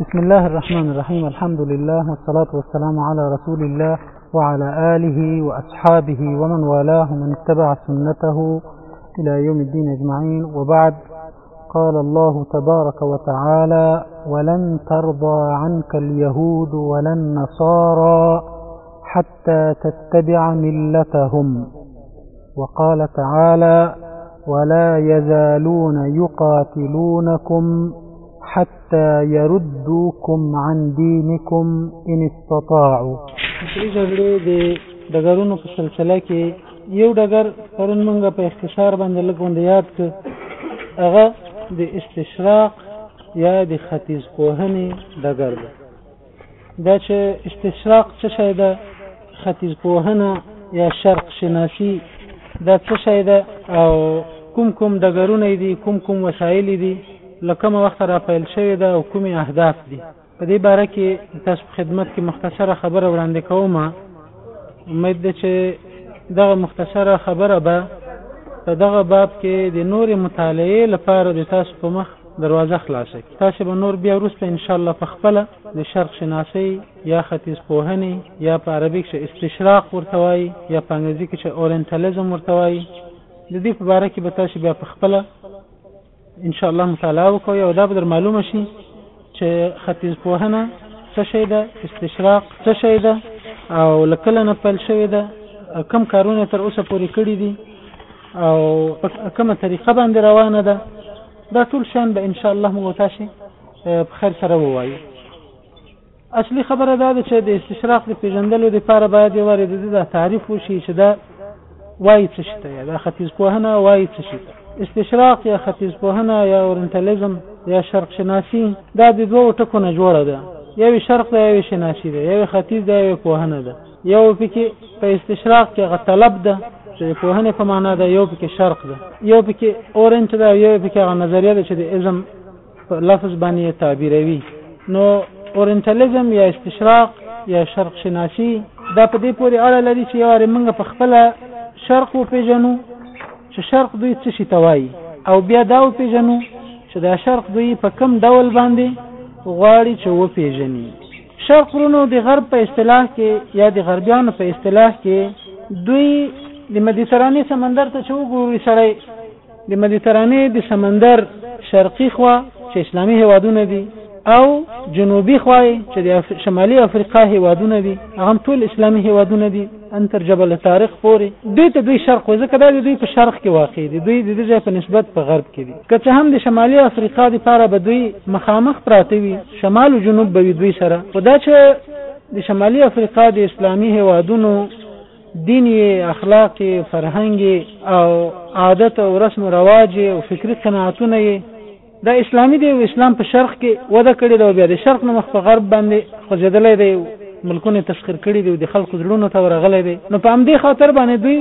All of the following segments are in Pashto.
بسم الله الرحمن الرحيم الحمد لله والصلاة والسلام على رسول الله وعلى آله وأصحابه ومن والاه من اتبع سنته إلى يوم الدين أجمعين وبعد قال الله تبارك وتعالى ولن ترضى عنك اليهود ولا النصارى حتى تتبع ملتهم وقال تعالى ولا يزالون يقاتلونكم حتى يردوكم عن دينكم إن استطاعوا دې جګړې د ډګرونو په سلسله کې یو ډګر پرون موږ په اختصار باندې لګوند یاد کړ هغه د استشراق یا د ختیځ پوهنې ډګر دی دا چې استشراق څه شی ده ختیځ پوهنه یا شرق شناسی دا څه شی ده او کوم کوم ډګرونه دي کوم کوم وسایل دي له کومه وخته راپیل شوې ده او کومې اهداف دي په دې باره کې تاسو په خدمت کې مختصره خبره وړاندې کوم امید ده چې دغه مختصره خبره به په دغه باب کې د نورې مطالعې لپاره د تاسو په مخ دروازه خلاصه کړي تاسې به نور بیا وروسته ان شاءالله په خپله د شرق شناسۍ یا ختیځ پوهنې یا په عربي کښې استشراق ورته وایي یا په انګریزي کښې اورینټالیزم ورته وایي د دې په باره کې به تاسې بیا په خپله ان شاء الله مطالعه وکړئ او دا به در معلومه شي چې ختیځ پوهنه څه شی ده استشراق څه شی ده او له کله نه پیل شوې ده کم کارونه تر اوسه پورې کړي دي او په کومه طریقه باندې روانه ده دا ټول شیان به ان شاء الله موږ او تاسې په خیر سره ووایو اصلي خبره دا ده چې د استشراق د پیژندلو لپاره باید یو وارې د دې د تعریف وشي چې دا وایي څه شي ته دا ختیځ پوهنه وایي څه شي ته استشراق یا ختیځ پوهنه یا اورنتالیزم یا شرق شناسی دا د دوو ټکو نه جوړه ده یو شرق ده یو شناسی ده یو ختیځ ده یو پوهنه ده یو پکې په استشراق کې هغه طلب ده چې د پوهنې په معنا ده یو پکې شرق ده یو پکې اورنټ ده یو پکې هغه نظریه ده چې د ازم په لفظ باندې تعبیروي نو اورنټالیزم یا استشراق یا شرق شناسی دا په دې پورې اړه لري چې یوارې موږ په خپل شرق وپیژنو چې شرق دوی څه شي توایي او بیا دا وپیژنو چې دا شرق دوی په کم ډول باندې غواړي چې وپیژني شرق ورونو د غرب په اصطلاح کې یا د غربیانو په اصطلاح کې دوی د مدیترانې سمندر ته چې وګوري سړی د مدیترانې د سمندر شرقي خوا چې اسلامي هیوادونه دي او جنوبي خوا چې د شمالي افریقا هیوادونه دي هغه ټول اسلامي هیوادونه دي ان تر جبل طارق پورې دوی ته دوی شرق وځه کدا دوی په شرق کې واقع دي دوی د دې په نسبت په غرب کې دي که څه هم د شمالي افریقا لپاره به دوی مخامخ پراته وي شمال او جنوب به وي دوی سره خو دا چې د شمالي افریقا د اسلامي هیوادونو دین یې اخلاق یې فرهنګ یې او عادت او رسم و رواج یې او فکري قناعتونه یې دا اسلامي دی او اسلام په شرق کې وده کړې ده او بیا د شرق نه مخ په غرب باندې خوځېدلی دی ملکونه تسخیر کړي دي او د خلکو زړونو ته ورغلی دی نو په همدې خاطر باندې دوی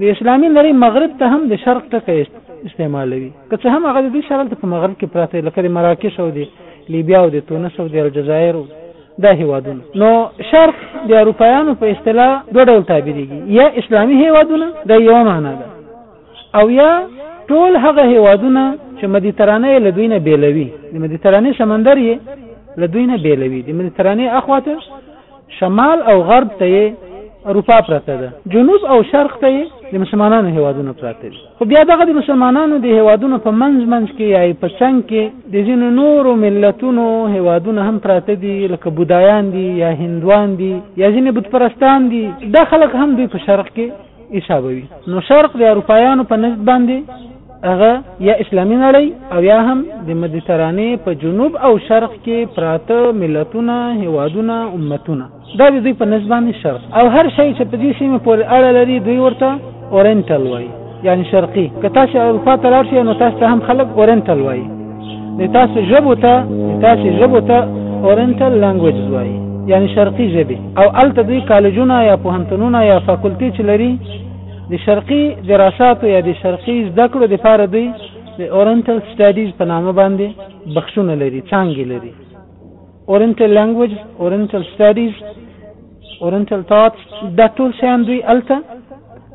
د اسلامي نړۍ مغرب ته هم د شرق ټکی استعمالوي که څه هم هغه د دوی شرق په مغرب کې پراته لکه د مراکش او د لیبیا او د تونس او د الجزایر دا هیوادونه نو شرق د اروپایانو په اصطلاح دوه ډول تعبیریږي یا اسلامي هیوادونه د یو معنا ده او یا ټول هغه هیوادونه چې مدیترانه له دوی نه بیلوي د مدیترانه سمندر یې له دوی نه بیلوي د مدیترانه اخواته شمال او غرب ته یې اروپا پراته ده جنوب او شرق ته یې د مسلمانانو هیوادونه پراته دي خو بیا دغه د مسلمانانو د هیوادونو په منځ منځ کې یا په څنګ کې د ځینو نورو ملتونو هیوادونه هم پراته دي لکه بودایان دي یا هندوان دي یا ځینې بت پرستان دي دا خلک هم دوی په شرق کې حسابوي نو شرق د اروپایانو په نزد باندې هغه یا اسلامي نړۍ او یا هم د مدیترانې په جنوب او شرق کې پراته ملتونه هیوادونه امتونه دا د دوی په نزد باندې شرق او هر شی چې په دې سیمه پورې اړه لري دوی ورته اورینټل وایي یعنی شرقي که تاسو اروپا ته لاړ شئ نو تاسو ته هم خلک اورینټل وایي د تاسو ژبو ته د تاسو ژبو ته اورینټل لانګویجز وایي یعنی شرقي ژبې او الته دوی کالجونه یا پوهنتونونه یا فاکولټي چې لري د شرقي دراساتو یا د شرقي زده کړو لپاره دوی د اورینټل سټډیز په نامه باندې بخشونه لري څانګې لري اورینټل لانګویج اورینټل سټډیز اورنټل تاتس دا ټول شیان دوی الته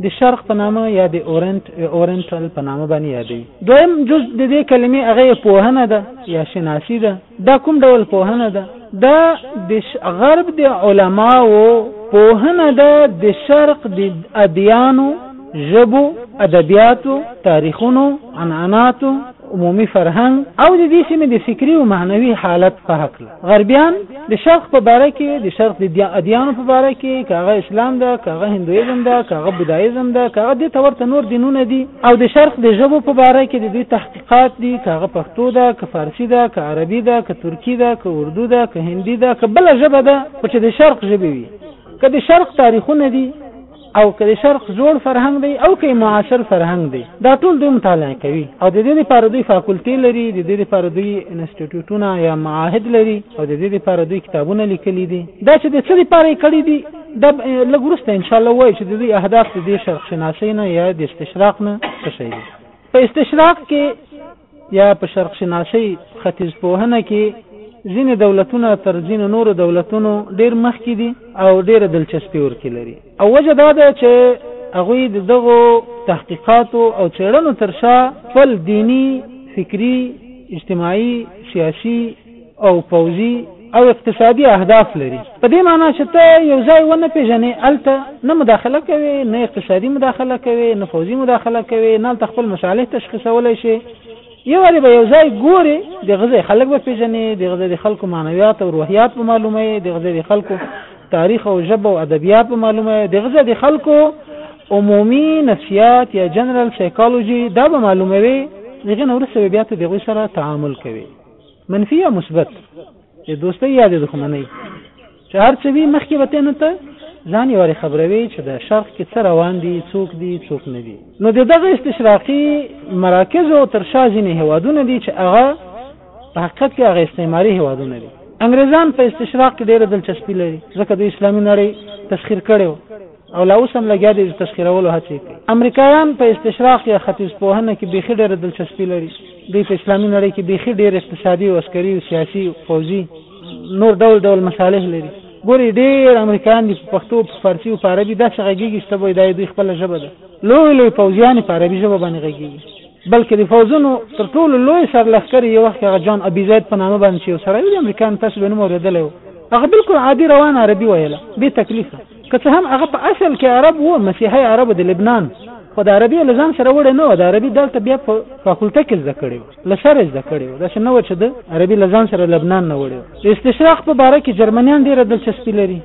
د شرق په نامه یا د اورنټ اورنټل په نامه باندې یادوي دویم جز د دې کلمې هغه پوهنه ده یا شناسی ده دا کوم ډول پوهنه ده دا د غرب د علماو پوهنه ده د شرق د ادیانو ژبو ادبیاتو تاریخونو عنعناتو عمومي فرهنګ او د دې سیمې د فکري او معنوي حالت په هکله غربیان د شرق په باره کې د شرق د ادیانو په باره کې که هغه اسلام ده که هغه هندویزم ده که هغه بودایزم ده که هغه دې ته ورته نور دینونه دي او د شرق د ژبو په باره کې د دوی تحقیقات دي که هغه پښتو ده که فارسي ده که عربي ده که ترکي ده که اردو ده که هندي ده که بله ژبه ده خو چې د شرق ژبې وي که د شرق تاریخونه دي او که د شرق زوړ فرهنګ دی او که معاصر فرهنګ دی دا ټول دوی مطالعه کوي او د دې لپاره دوی فاکولټي لري د دې لپاره دوی انسټیټیوټونه یا معاهد لري او د دې لپاره دوی کتابونه لیکلي دي دا چې د څه لپاره یې کړي دي دا لږ وروسته انشاءالله وایي چې د دوی اهداف د دې شرق شناسۍ نه یا د استشراق نه څه شی دي په استشراق کې یا په شرق شناسۍ، ختیځ پوهنه، کې ځینې دولتونه تر ځینو نورو دولتونو ډېر مخکې دي او ډېره دلچسپي ورکې لري او وجه دا ده چې هغوی د دغو تحقیقاتو او څېړنو تر شا خپل دیني، فکري، اجتماعي، سیاسي، او پوځي او اقتصادي اهداف لري په دې معنی چې ته یو ځای ونه پیژنې الته نه مداخله کوي نه اقتصادي مداخله کوي نه پوځي مداخله کوي نه الته خپل مصالح تشخیصولای شي یو لري به یو ځای ګوري د غزې خلک به پیژنې د غزې د خلکو معنویات او روحیات په معلومه د غزې د خلکو تاریخ او ژبه او ادبیات په معلومه د غزې د خلکو عمومي نفسیات یا جنرال سایکولوژي دا به معلوموي دغه نور سره بیا ته دغه سره تعامل کوي منفي یا مثبت د دوستۍ یا د دښمنۍ چې هر څه وي مخکې به ته نه ته ځان یې ورې خبروي چې د شرق کې څه روان دي څوک دي څوک نه دي نو د دغه استشراقي مراکزو تر شا ځینې هیوادونه دي چې هغه په حقیقت کې هغه استعماري هیوادونه دي انګریزان په استشراق کې ډېره دلچسپي لري ځکه د اسلامي نړۍ تسخیر کړي او لا اوس هم لګیا دی د تسخیرولو هڅې کوي. امریکایان په استشراق یا ختیځ پوهنه کې بیخي ډېره دلچسپي لري، دوی په اسلامي نړۍ کې بیخي ډېر اقتصادي او عسکري او سیاسي او پوځي نور ډول ډول مصالح لري. ګورئ ډېر امریکایان دي په پښتو، په فارسي او په عربي داسې غږېږي چې ته به وایې دا یې دوی خپله ژبه ده. لوی لوی پوځیان یې په عربي ژبه باندې غږېږي، بلکې د پوځونو تر ټولو لوی سرلښکر یې یو وخت کې هغه جان ابي زید په نامه باندې چې یو سړی و د امریکایانو تاسې به یې نوم اورېدلی و هغه بلکل عادي روانه عربي ویله بې تکلیفه. که څه هم هغه په اصل کې عرب وو مسیحي عرب د لبنان خو د عربي له ځان سره وړي نه و د عربي دلته بیا په فاکولټه کې زده کړي له سره زده کړي دا څه نه و چې د عربي له ځان سره لبنان نه وړي د استشراق په باره کې جرمنیان ډېره دلچسپي لري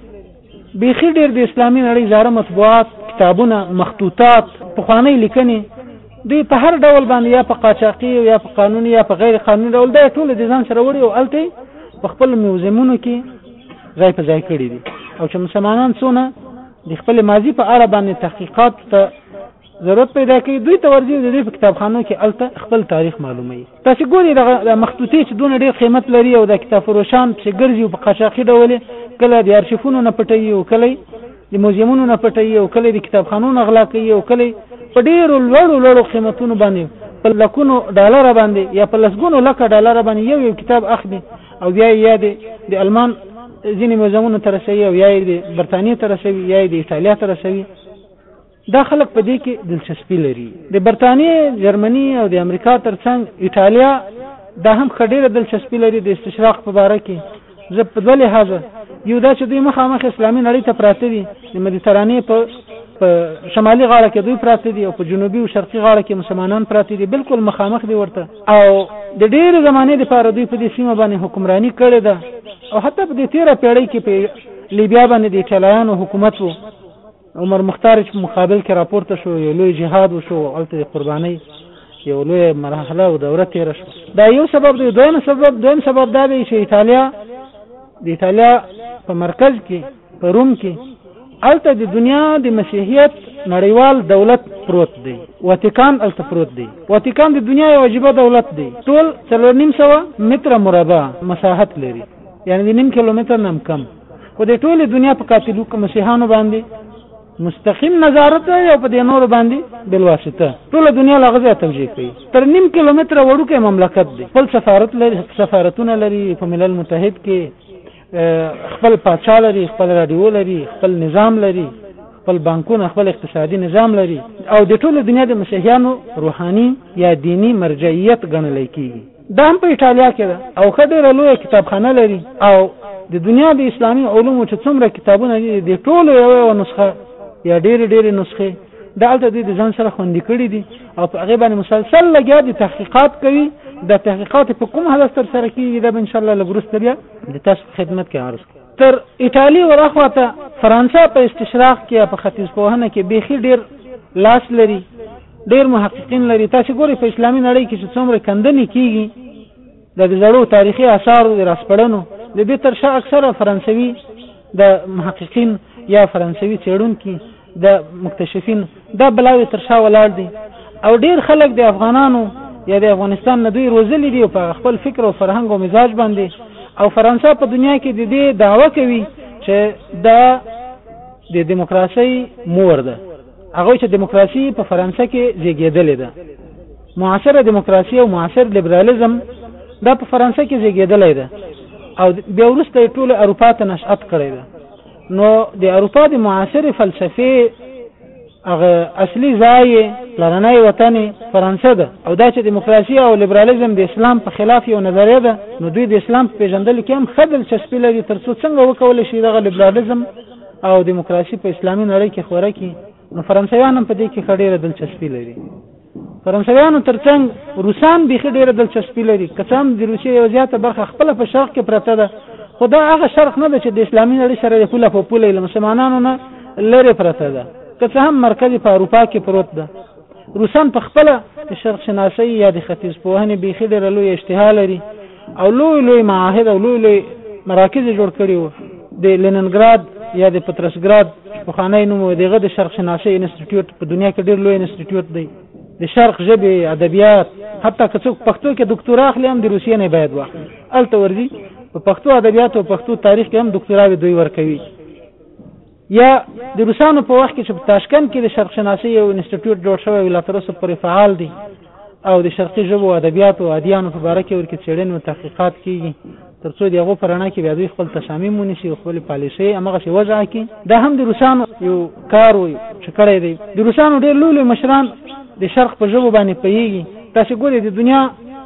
بیخي ډېر د اسلامي نړۍ زاره مطبوعات کتابونه مخطوطات پخوانۍ لیکنې دوی په هر ډول باندې یا په قاچاقي او یا په قانوني یا په غیر قانوني ډول دا ټول د ځان سره وړي او الته په خپل میوزیمونو کې ځای په ځای کړي دي او چې مسلمانان څونه د خپل ماضي په اړه باندې تحقیقات ته ضرورت پیدا کوي دوی ته ورځي د دې په کتابخانو کې الته خپل تاریخ معلوموي تاسو ګوري د مخطوطې چې دونه ډیر قیمت لري او د کتاب فروشان چې ګرځي او په قاچاقي ډول کله د ارشیفونو نه پټي او کله د موزیمونو نه پټي او کله د کتابخانو نه غلا کوي او کله په ډیرو لوړو لوړو قیمتونو باندې په لکونو ډالر باندې یا په لسګونو لک ډالر باندې یو یو کتاب اخلي او بیا یې د د المان ځینې موزیمونو ته رسوي او یا یې د برتانیې ته رسوي یا یې د ایټالیا ته رسوي دا خلک په دې کې دلچسپي لري. د برتانیې، جرمني او د امریکا تر څنګ ایټالیا دا هم ښه ډېره دلچسپي لري د استشراق په باره کې زه په دوه لحاظه، یو دا چې دوی مخامخ اسلامي نړۍ ته پراته دي، د مدیترانې په په شمالي غاړه کې دوی پراته دي او په جنوبي او شرقي غاړه کې مسلمانان پراته دي، بالکل مخامخ دي ورته او د ډېرې زمانې لپاره دوی په دې سیمه باندې حکمراني کړې ده او حتی په دې تېره پېړۍ کې په لیبیا باندې د ایټالیانو حکومت و. عمر مختار چې په مقابل کې راپورته شو یو لوی جهاد وشو هلته د قربانۍ یو لوی مرحله او دوره تېره شوه دا یو سبب دی دویم سبب دویم سبب دا دی چې ایتالیا د ایتالیا په مرکز کې په روم کې هلته د دنیا د مسیحیت نړیوال دولت پروت دی واتیکان هلته پروت دی واتیکان د دنیا یو عجیبه دولت دی ټول څلور نیم سوه متره مربع مساحت لري یعنې د نیم کیلومتر نه هم کم خو د ټوله دنیا په کاتولیکو مسیحانو باندې مستقیم نظارت دی او په دې نور باندې بل واسطه ټول دنیا لغزه توجیه کوي تر نیم کیلومتر وړوکی مملکت دی خپل سفارت لري سفارتونه لري په ملل متحد کې خپل پاچا لري خپل رادیو لري خپل نظام لري خپل بانکونه خپل اقتصادي نظام لري او د ټول دنیا د مسیحیانو روحاني یا دینی مرجعیت ګڼل کیږي دا هم په ایټالیا کې ده او ښه ډېره لویه کتابخانه لري او د دنیا د اسلامي علومو چې څومره کتابونه دي د ټولو یوه یوه نسخه یا ډېرې ډېرې نسخې دلته دوی د ځان سره خوندي کړي دي او په هغه باندې مسلسل لګیا دي تحقیقات کوي د تحقیقات په کوم هدف تر سره کیږي دا به ان شاء الله لګرسته بیا د تاسو خدمت کې عرض کوم تر ایتالیا ورخوا ته فرانسه په استشراق کې په ختیځ پوهنه کې بیخي ډیر لاس لري ډیر محققین لري تاسو ګوري په اسلامي نړۍ کې چې څومره کندنې کیږي د زړو تاریخي آثارو د راسپړنو د دې تر شا اکثره فرانسوي د محققین یا فرانسوي څېړونکي د مکتشفین دا بلاوې تر شا ولاړ دي او ډیر خلک د افغانانو یا د افغانستان نه دوی روزلي دي په خپل فکر او فرهنګ او مزاج باندې او فرانسه په دنیا کې د دې داوا کوي چې دا د دیموکراسي مور ده هغه چې دیموکراسي په فرانسه کې زیږیدلې ده معاصره دیموکراسي او معاصر لیبرالیزم دا په فرانسه کې زیږیدلې ده او بیا وروسته ټول اروپا ته نشأت کړې ده نو د اروپا د معاصر فلسفي هغه اصلي ځای لرنۍ وطن فرانسه ده او دا چې دیموکراسي او لیبرالیزم د اسلام په خلاف یو نظریه ده نو دوی د اسلام په پیژندل کې هم خدل چسپی لري ترڅو څنګه وکول شي دغه لیبرالیزم او دیموکراسي په اسلامي نړۍ کې خوره کړي، نو فرانسویان هم په دې کې ښه ډېره دلچسپي لري. فرانسویانو تر څنګ روسان بیخي ډېره دلچسپي لري، که څه هم د روسیې یوه زیاته برخه خپله په شرق کې پرته ده، خو دا هغه شرق نه ده چې د اسلامي نړۍ سره یې پوله په پوله یې له مسلمانانو نه لرې پرته ده، که څه هم مرکز یې په اروپا کې پروت ده. روسان په خپله د شرق شناسۍ یا د ختیځپوهنې بیخي ډېره لویه اشتها لري، او لوی لوی معاهد او لوی لوی مراکز جوړ کړي وو د لیننګراد یا د پترسګراد پخوانی نوم و دغه د شرق شناسۍ انسټیټیوټ په دنیا کې ډېر لوی انسټیټیوټ دی د شرق ژبې ادبیات حتی که څوک پښتو کې دکتورا اخلي هم د روسیې نه باید واخلي هلته ورځي په پښتو ادبیات او پښتو تاریخ کې هم دکتوراوې دوی ورکوي یا د روسانو په وخت کې چې په تاشکند کې د شرق شناسۍ یو انسټیټیوټ جوړ شوی وي لا تر اوسه پورې فعال دی او د شرقي ژبو ادبیاتو او ادیانو په باره کې ورکې څېړنې او تحقیقات کېږي تر څو د هغو په رڼا کې بیا دوی خپل تصامیم ونیسي او خپلې پالیسۍ همغسې وضع کړي دا هم د روسانو یو کار و چې کړی دی د روسانو ډېر لوی لوی مشران د شرق په ژبو باندې پوهېږي تاسې ګورئ د دنیا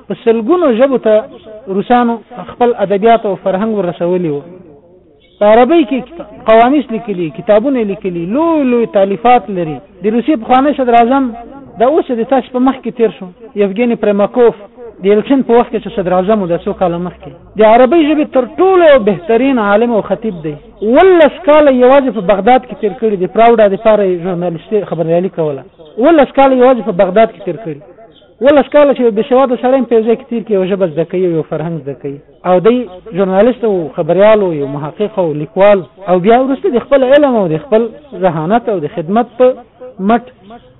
په سلګونو ژبو ته روسانو خپل ادبیات او فرهنګ ورسولی و په عربۍ کې قواميس ليکلي، کتابونه يې ليکلي، لوی لوی تاليفات لري. د روسيې پخوانی صدراعظم دا اوس د تاسې په مخ کې تېر شو، يفګيني پريماکوف، د يلټسين په وخت کې چې صدراعظم و، دا څو کاله مخکې. د عربۍ ژبې تر ټولو يو بهترين عالم او خطيب دی. اوولس کاله يې يوازې په بغداد کې تېر کړي، د پراوډا لپاره يې ژورناليستي خبريالي کوله. اوولس کاله يې يوازې په بغداد کې تېر کړي. ولس کاله چې بېسواده سړی هم په یو ځای کې تېر کړي یو ژبه زده کوي او یو فرهنګ زده کوي او دی ژورنالیست او خبریال او یو محقق او لیکوال او بیا وروسته د خپل علم او د خپل ذهانت او د خدمت په مټ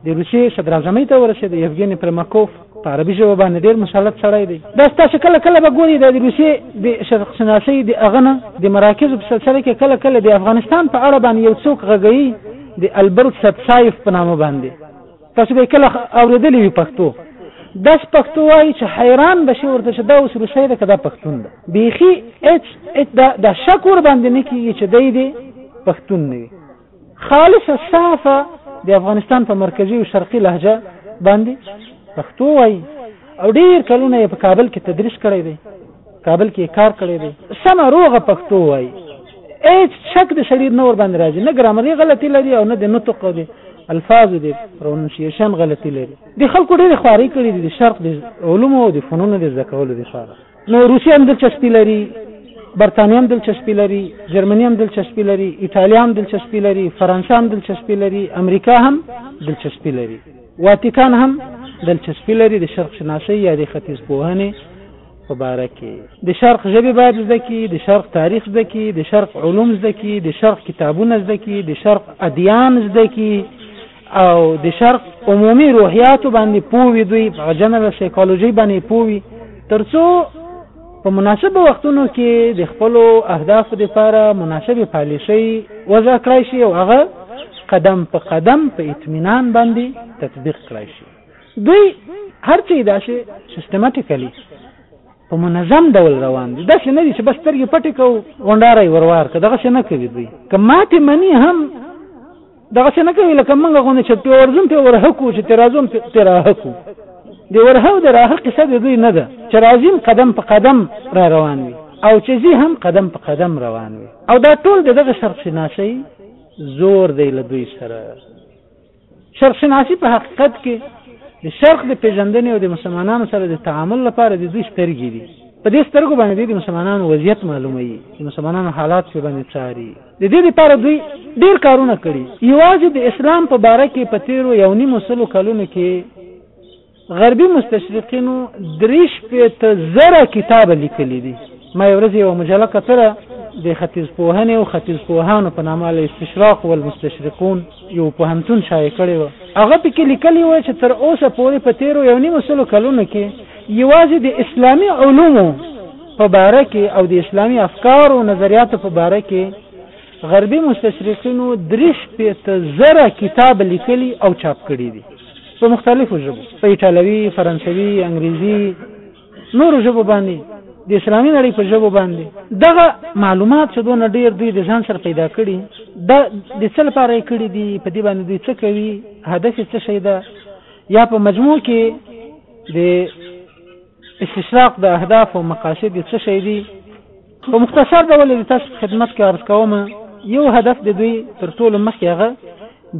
د روسیې صدراعظمۍ ته ورسېد یفګین پرمکوف په عربي ژبه باندې ډېر مسلط سړی دی دا ستاسو کله کله به ګوري د روسیې د شرق شناسۍ د اغنه د مراکز په سلسله کې کله کله د افغانستان په اړه باندې یو څوک غږوي د البرت سبسایف په نامه باندې تاسو به کله اوریدلې وي پښتو داس پښتو وایي چې حیران بشي ورته چې دا اوس روسي ده کدا پښتون ده بیخي اچ اچ دا د شکر باندې نه کیږي چې دی دی پښتون نه وي خالص صافه د افغانستان په مرکزي او شرقي لهجه باندې پښتو وایي او ډیر کلونه په کابل کې تدریس کړی دی کابل کې کار کړی دی سمه روغه پښتو وایي هیڅ شک د شریر نه ور باندې راځي نه ګرامري غلطي لري او نه د نطق او د الفاظو د پرونسیشن غلطي لري د خلکو ډېر خواري کړي دي د شرق د علومو او د فنونو د زده کولو لپاره نو روسي هم دلچسپي لري برتانیا هم دلچسپي لري جرمني هم دلچسپي لري ایتالیا هم دلچسپي لري فرانسه هم دلچسپي لري امریکا هم دلچسپي لري واتیکان هم دلچسپي لري د شرق شناسۍ یا د ختیځ پوهنې په باره کې د شرق ژبې باید زده کړي، د شرق تاریخ زده کړي، د شرق علوم زده کړي، د شرق کتابونه زده کړي، د شرق ادیان زده کړي او د شرق عمومي روحیاتو باندې پوه وي، دوی په جنرال سایکولوژي باندې پوه وي ترڅو په مناسبو وختونو کې د خپلو اهدافو لپاره مناسبې پالیسۍ وضع کړای شي او هغه قدم په قدم په اطمینان باندې تطبیق کړای شي دوی هر څه داسې سیستماتیکلی په منظم ډول روان دي داسې نه دي چې بس ترګې پټې کو غونډاره یې وروار که دغسې نه کوي دوی که ماتې مني هم دغسې نه کوي لکه موږ غونې چې پې ورځم پې ورهکو چې ترې راځم پې راهکو د ورهو د راهه قصه د دوی نه ده چې راځم قدم په قدم را روان وي او چې زی هم قدم په قدم روان وي او دا ټول دغه شرق شناسي زور دی له دوی سره شرق شناسي په حقیقت کې د شرق د پیژندنې او د مسلمانانو سره د تعامل لپاره د دوی سترګې دي په دې سترګو باندې د مسلمانانو وضعیت معلوموي د مسلمانانو حالات په باندې څاري د دې لپاره دوی ډیر کارونه کړي یوازې د اسلام په باره کې په تیرو یو نیمو سلو کلونو کې غربي مستشرقینو درې شپېته زره کتابه لیکلي دي. ما یوه ورځ یوه مجله کتله، د ختیځپوهنې او ختیځپوهانو په نامه الاستشراق والمستشرقون یو پوهنتون شایع کړې وه. هغه پکې لیکلي وه چې تر اوسه پورې په تېرو یو نیمو سلو کلونو کې یوازې د اسلامي علومو په باره کې او د اسلامي افکارو او نظریاتو په باره کې غربي مستشرقینو درې شپېته زره کتابه لیکلي او چاپ کړي دي. په مختلفو ژبو په ایټالوي فرانسوي انګریزي نورو ژبو باندې د اسلامي نړۍ په ژبو باندې دغه معلومات چې دونه ډیر دوی د ځان سره پیدا کړي د د څه لپاره یې کړي دي په دې باندې دوی څه کوي هدف یې څه شی ده یا په مجموع کې د استشراق د اهداف او مقاصد څه شی دی په مختصر ډول د تاسو خدمت کې عرض کوم یو هدف د دوی تر ټولو مخکې هغه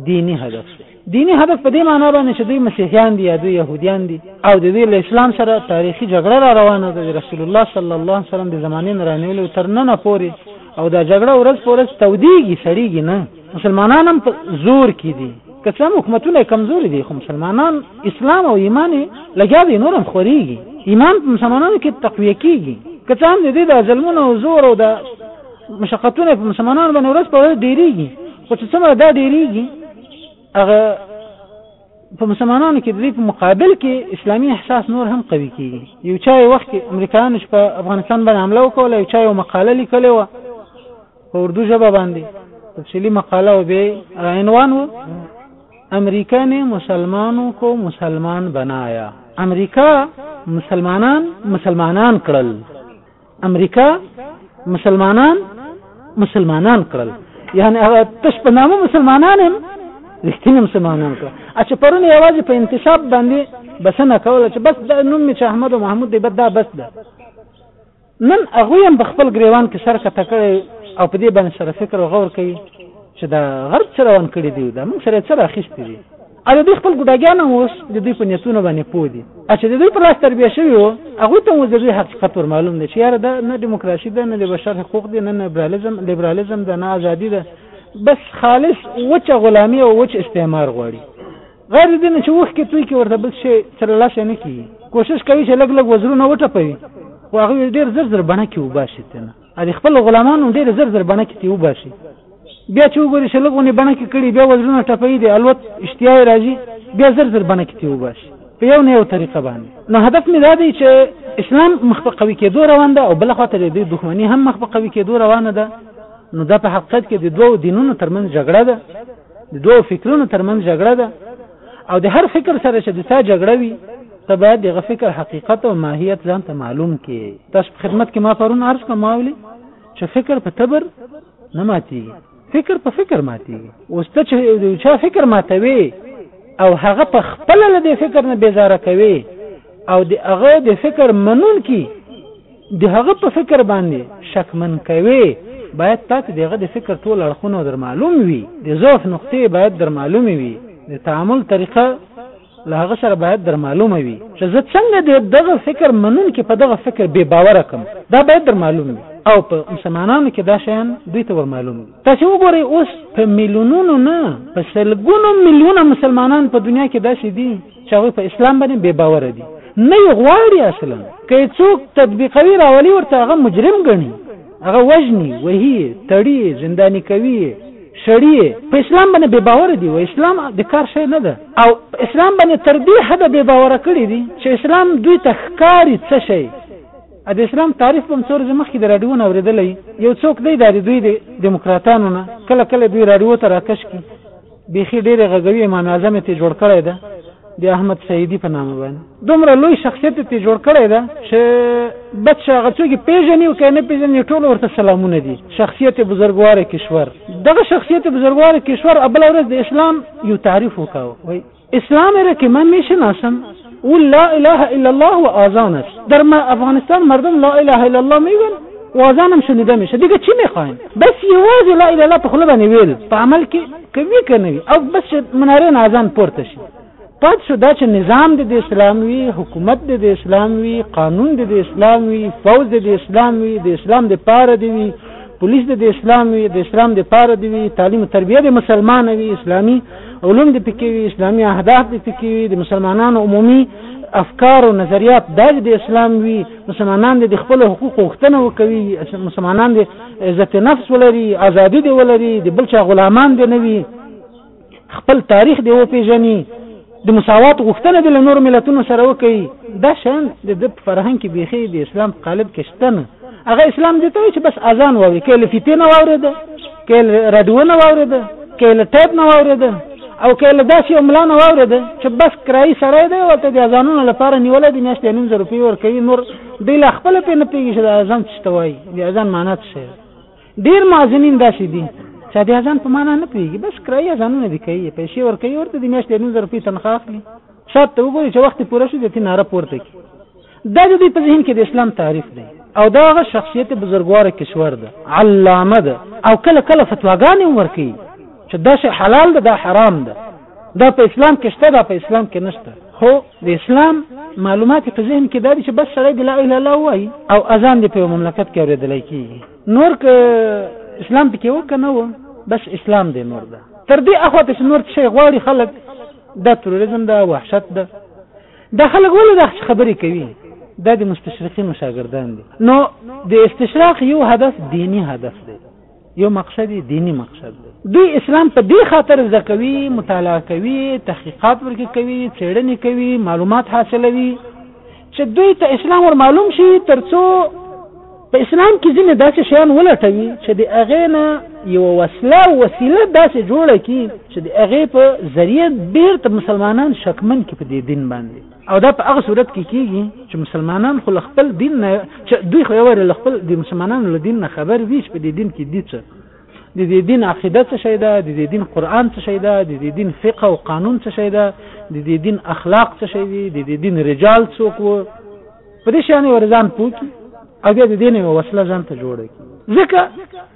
دینی هدف دی دینی هدف په دې معنی باندې چې دوی مسیحیان دي یا دوی يهوديان دي او د دوی له اسلام سره تاریخي جګړه را روانه ده رسول الله صلی الله علیه وسلم د زمانې نه رانیولې تر نن پورې او دا جګړه ورځ په ورځ تودېږي سړېږي نه مسلمانان هم په زور کې دي که څه هم حکومتونه کمزوري دي خو مسلمانان اسلام او ایمان لګیا دی نور هم خوريږي ایمان په مسلمانانو کې تقویه کیږي که څه هم د دې د ظلمونو او زور او د مشقتونه په مسلمانانو باندې ورځ په ورځ ډیریږي خو چې څومره دا ډیریږي هغه په مسلمانانو کې د دې په مقابل کې اسلامي احساس نور هم قوي کیږي یو چا وخت کې امریکایانو چې په افغانستان باندې حمله وکوله یو چا یو مقاله لیکلې وه په اردو ژبه باندې تفصیلی مقاله او به عنوان و امریکا نے مسلمانوں کو مسلمان بنایا امریکا مسلمانان مسلمانان کړل امریکا مسلمانان مسلمانان کړل یعنی هغه تش په نامه مسلمانان هم رښتینی مسلمانان کړل اچ پرون یوازې په انتساب باندې بسنه کوله چې بس د نوم چې احمد او محمود دی بس دا بس ده نن هغوی هم په خپل ګریوان کې سر کته کړی او په دې باندې سره فکر او غور کوي چې دا غرب څه روان کړي دي دا موږ سره څه راخیستي دي او د دوی خپل ګډاګیان هم اوس د دوی په نیتونو باندې پوه دي چې د دوی په لاس تربیه شوي وو هغوی ته هم اوس د دوی حقیقت ور معلوم دی چې یاره دا نه ډیموکراسي ده نه د بشر حقوق دی نه لیبرالیزم لیبرالیزم ده نه ازادي ده بس خالص وچه غلامي او وچ استعمار غواړي غیر د دې نه چې اوښکې توی کې ورته بل شی چې له لاسه نه کېږي کوشش کوي چې لږ لږ وزرونه وټپوي خو هغه ډېر زر زر بڼه کې وباسي تنه د خپل غلامانو ډېر زر زر بڼه کې تی وباسي بیا چې وګوري چې لږونې بڼه کې کړي بیا وزرونه ټپوي دی الوت اشتیا راځي بیا زر زر بڼه کې تی وباسي په یو نه یو طریقه باندې نو هدف مې دا دی چې اسلام مخ په قوي کېدو روان ده او بل خواته د دښمنۍ هم مخ په قوي کېدو روانه ده نو دا په حقیقت کې د دوو دینونو ترمنځ جګړه ده د دوه فکرونو ترمنځ جګړه ده او د هر فکر سره چې د تا جګړه وي ته باید دغه فکر حقیقت او ماهیت ځان ته معلوم کې تاسو په خدمت کې ما پرون عرض کوم ماولي چې فکر په تبر نه ماتي فکر په فکر ماتي اوس ته چې چا فکر ماتوي او هغه په خپل له دې فکر نه بیزاره کوي او د هغه د فکر منون کې د هغه په فکر باندې شکمن کوې، باید تا ته د هغه د فکر ټول اړخونه در معلوم وي، د ضعف نقطې باید در معلومې وي، د تعامل طریقه له هغه سره باید در معلومه وي، چې زه څنګه د دغه فکر منونکي په دغه فکر بې باوره کړم، دا باید در معلوم وي. او په مسلمانانو کې دا شیان دوی ته ور معلوم وي. تاسې وګورئ اوس په میلیونونو نه، په سلګونو میلیونه مسلمانان په دنیا کې داسې دي، چې هغه په اسلام باندې بے باور دي نه غواړي اصلا که څوک تطبیقوي راولي ورته هغه مجرم ګڼي هغه وجني وهي تړي زنداني کوي شړی په اسلام باندې بے باور دي او اسلام د کار شی نه ده او اسلام باندې تر دې حد بے باور کړی دي چې اسلام دوی ته ښکاری څه شي د اسلام تعریف په څور زمخ کې د رادیو نه اوریدلې یو څوک دی د دوی د دیموکراتانو نه کله کله دوی رادیو ته راکش کی بیخی ډیره غږوی امام اعظم ته جوړ کړی ده د احمد سعیدی په نامه باندې دومره لوی شخصیت ته جوړ کړی ده چې بچ هغه څوک پیژني او کنه پیژني ټول ورته سلامونه دي شخصیت بزرګوار کشور دغه شخصیت بزرګوار کشور ابل ورځ د اسلام یو تعریف وکاو وای اسلام را کې ما میشناسم و لا اله الا الله و آزان است در افغانستان مردم لا اله الا الله میگن و آزان هم شنیده میشه دیگه چی میخواین بس یوازی لا اله الا په خله باندې ویل په عمل کې کوي کنه او بس مناره نه آزان پورته شي پات شو دا چې نظام د اسلام وی حکومت د اسلام وی قانون د اسلام وی فوج د اسلام وی د اسلام د پاره دی وی پولیس د اسلام وی د اسلام د پاره دی وی تعلیم تربیه د مسلمان وی اسلامي علوم دي پکې وي اسلامي اهداف دي پکې وي د مسلمانانو عمومي افکار او نظریات دا د اسلام وي مسلمانان د خپل حقوق غوښتنه وکوي مسلمانان د عزت نفس ولري ازادي دی ولري د بل چا غلامان دی نه وي خپل تاریخ دی وپیژني د مساوات غوښتنه د نور ملتونو سره وکړي دا شان د د فرهنګ کې بيخي د اسلام قالب کې شته نه هغه اسلام دې ته چې بس اذان ووي کله فتنه واوري ده که له راډیو نه واورېده که له ټیپ نه واورېده او که له داسې یو ملا نه واورېده چې بس کرایي سړی دی ورته د اذانونو لپاره نیولی دی میاشت یې نیم زر روپۍ ورکوي نور دی لا خپله پرې نه پوهېږي چې د اذان څه ته وایي د اذان معنا څه شی ډېر مؤذنین داسې دي چې د اذان په معنا نه پوهېږي بس کرایي اذانونه دي کوي پیسې ورکوي ورته د میاشت یې نیم زر روپۍ تنخواه اخلي ساعت ته وګوري چې وخت پوره شو د تې ناره پورته کړي دا د دوی په ذهن کې د اسلام تعریف دی او دا هغه شخصیت بزرګوار کشور ده، علامه ده او کله کله فتواګانې هم ورکوي چې دا شی حلال ده دا حرام ده، دا په اسلام کې شته دا په اسلام کې نشته خو د اسلام معلومات په ذهن کې دا دي چې بس سړی د لا اله الا الله وایي او اذان دې په یو مملکت کې اورېدلی کېږي نور که اسلام پکې و که نه و بس اسلام دی نور ده تر دې اخوا ته چې نور څه شی غواړي خلک دا تروریزم ده وحشت ده دا خلک ولې داسې خبرې کوي دا د مستشرقینو شاګردان دي نو د استشراق یو هدف دینی هدف دی یو مقصد دینی مقصد دی دوی اسلام په دې خاطر زده کوي مطالعه کوي تحقیقات ورکې کوي څېړنې کوي معلومات حاصلوي چې دوی ته اسلام ور معلوم شي ترڅو په اسلام کې ځینې داسې شیان ولټوي چې د هغې نه یوه وسله او وسیله داسې جوړه کړي چې د هغې په ذریعه بېرته مسلمانان شکمن کړي په دې دین باندې او دا په هغه صورت کې کیږي چې مسلمانان خو خپل دین نه چې دوی خو یو له خپل د مسلمانانو له دین نه خبر وي چې په دې دین کې دي څه د دې دین عقیده څه شي ده د دې دین قران څه شي ده د دې دین فقه او قانون څه شي ده د دې دین اخلاق څه شي دي د دې دین رجال څوک وو په دې شان ورزان پوکي او بیا د دین یو وسله ځان ته جوړه کی ځکه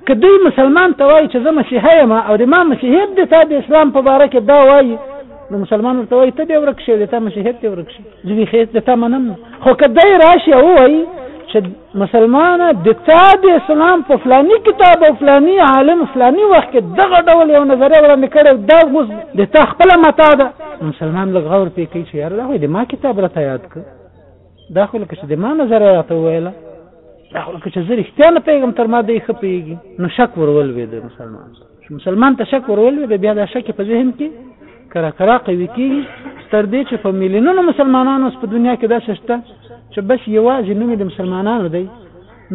که دوی مسلمان ته وایي چې زه مسیحی یم او د ما مسیحیت دی تا د اسلام په باره کې دا وایي نو مسلمان ورته وایي ته دې ورک شې د تا مسیحیت دې ورک شي زه دې خیت د تا منم خو که دی راشي او وایي چې مسلمانه د تا د اسلام په فلانی کتاب او فلانی عالم فلانی وخت کې دغه ډول یو نظریه وړاندې کړې دا اوس د تا خپله متا ده مسلمان لږ غور پې کوي چې یاره دا خو د ما کتاب راته یاد کړ دا خو لکه چې د ما نظر راته وویله دا خو لکه چې زه رښتیا نه پوهېږم تر ما دی ښه پوهېږي نو شک ورول وي د مسلمان چې مسلمان ته شک ورول وي بیا دا شک په ذهن کې کرا کرا قوي کېږي تر دې چې په میلیونونو مسلمانانو په دنیا کې دا شته چې بس یوازې نوم د مسلمانانو دی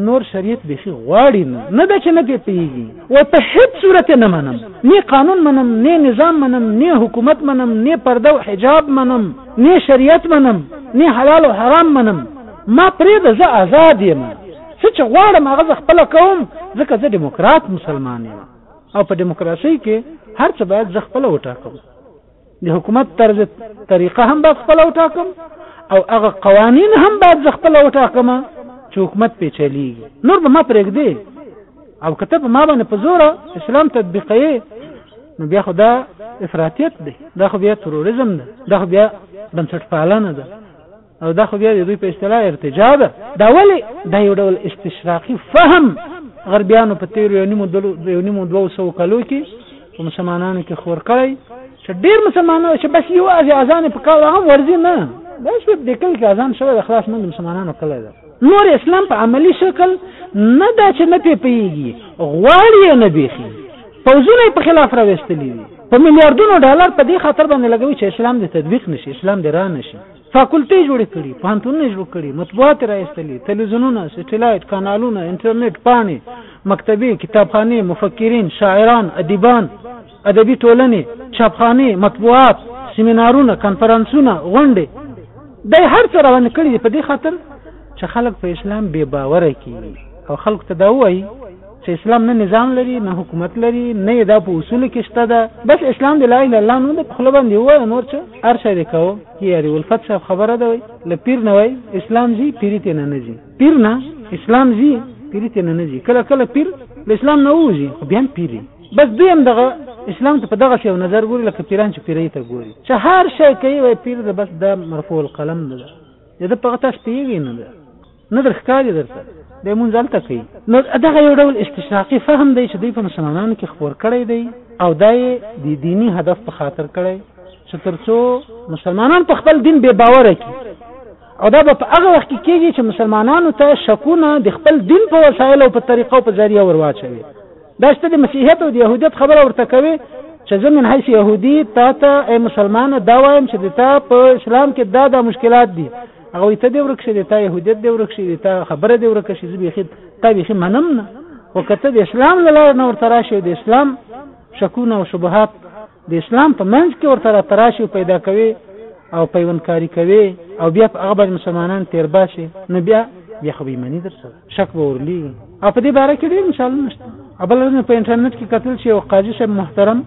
نور شریعت بیخی غواړي نه نه ده چې نه پې پیږي و په هیڅ صورت نه منم نه قانون منم نه نظام منم نه حکومت منم نه پرده او حجاب منم نه شریعت منم نه حلال او حرام منم ما پرې د زه آزاد یم څه چې غواړم هغه زه خپله کوم ځکه زه ډیموکرات مسلمان یم او په ډیموکراسۍ کې هر څه باید زه خپله وټاکم د حکومت طرز طریقه هم باید خپل وټاکم او هغه قوانین هم باید زه خپل وټاکم چې حکومت پې چلیږي نور به ما پرېږدي او کته په ما باندې په زور اسلام تطبیقوي نو بیا خو دا افراطیت دی دا خو بیا تروریزم دی دا خو بیا بنسټ پالنه ده او دا خو بیا د دوی په اصطلاح ارتجاع ده دا ولې دا یو ډول استشراقي فهم غربیانو په تیرو یو نیمو یو نیمو دوه سو کلو کې په مسلمانانو کې خور کړی چې ډیر مسلمانانو چې بس یو از اذان په کار هم ورځي نه دا چې د کل کې اذان شوی د خلاص مند مسلمانانو کله ده نور اسلام په عملی شکل نه دا چې نه پی پیږي غواړي نه بیخي فوزونه په خلاف راوستلی دي په میلیارډونو ډالر په دې خاطر باندې لګوي چې اسلام د تطبیق نشي اسلام د را نشي فاکولټې جوړې کړي پوهنتونونه جوړ کړي مطبوعات راایستلي تلویزیونونه سټیلایټ کانالونه انټرنیټ پاڼې مکتبې کتابخانې مفکرین شاعران ادیبان ادبي ټولنې چاپخانې مطبوعات سیمینارونه کنفرانسونه غونډې د هر څه روان کړي په دې خاطر چې خلک په اسلام بې باوره کیږي او خلکو ته دا وایي چې اسلام نه نظام لري نه حکومت لري نه دا په اصول کې شته ده بس اسلام دی لا اله الا الله نو د خپل باندې وای نور چې هر شی دی کوو یاري ولفت صاحب خبره ده وای ل پیر نه وای اسلام زی پیریت نه نه زی پیر نه اسلام زی پیریت نه نه زی کله کله پیر ل اسلام نه وځي خو بیا پیری بس دوی هم دغه اسلام ته په دغه شی نظر ګوري لکه پیران چې پیری ته ګوري چې هر شی کوي وای پیر ده بس د مرفوع القلم ده د په غته سپیږي نه ده نه در ښکاري درته دی مونږ هلته کوي نو دغه یو ډول استشراقي فهم دی چې دوی په مسلمانانو کې خپور کړی دی او دا یې د دینی هدف په خاطر کړی چې ترڅو مسلمانان په خپل دین بې باوره کړي او دا به په هغه وخت کې کېږي چې مسلمانانو ته شکونه د خپل دین په وسایلو او په طریقو په ذریعه ورواچوي دا چې د مسیحیت او د یهودیت خبره ورته کوي چې زه من حیث یهودي تا ته ای مسلمانه دا وایم چې د تا په اسلام کې دا دا مشکلات دي هغه وي ته دې ورک شې تا يهودیت دې ورک شې تا خبره دې ورک شې زه بيخي تا بيخي منم نه او کته د اسلام لاره نه ورته راشي د اسلام شکونه او شبهات د اسلام په منځ کې ورته تراشي پیدا کوي او پیوندکاری کوي او بیا په هغه باندې مسلمانان تیر باسي نو بیا بیا خو به منی درسره شک به ورلېږي او په دې باره کې ډېر مثالونه شته بله ورځ مې په انټرنټ کې کتل چې یو قاضي صاحب محترم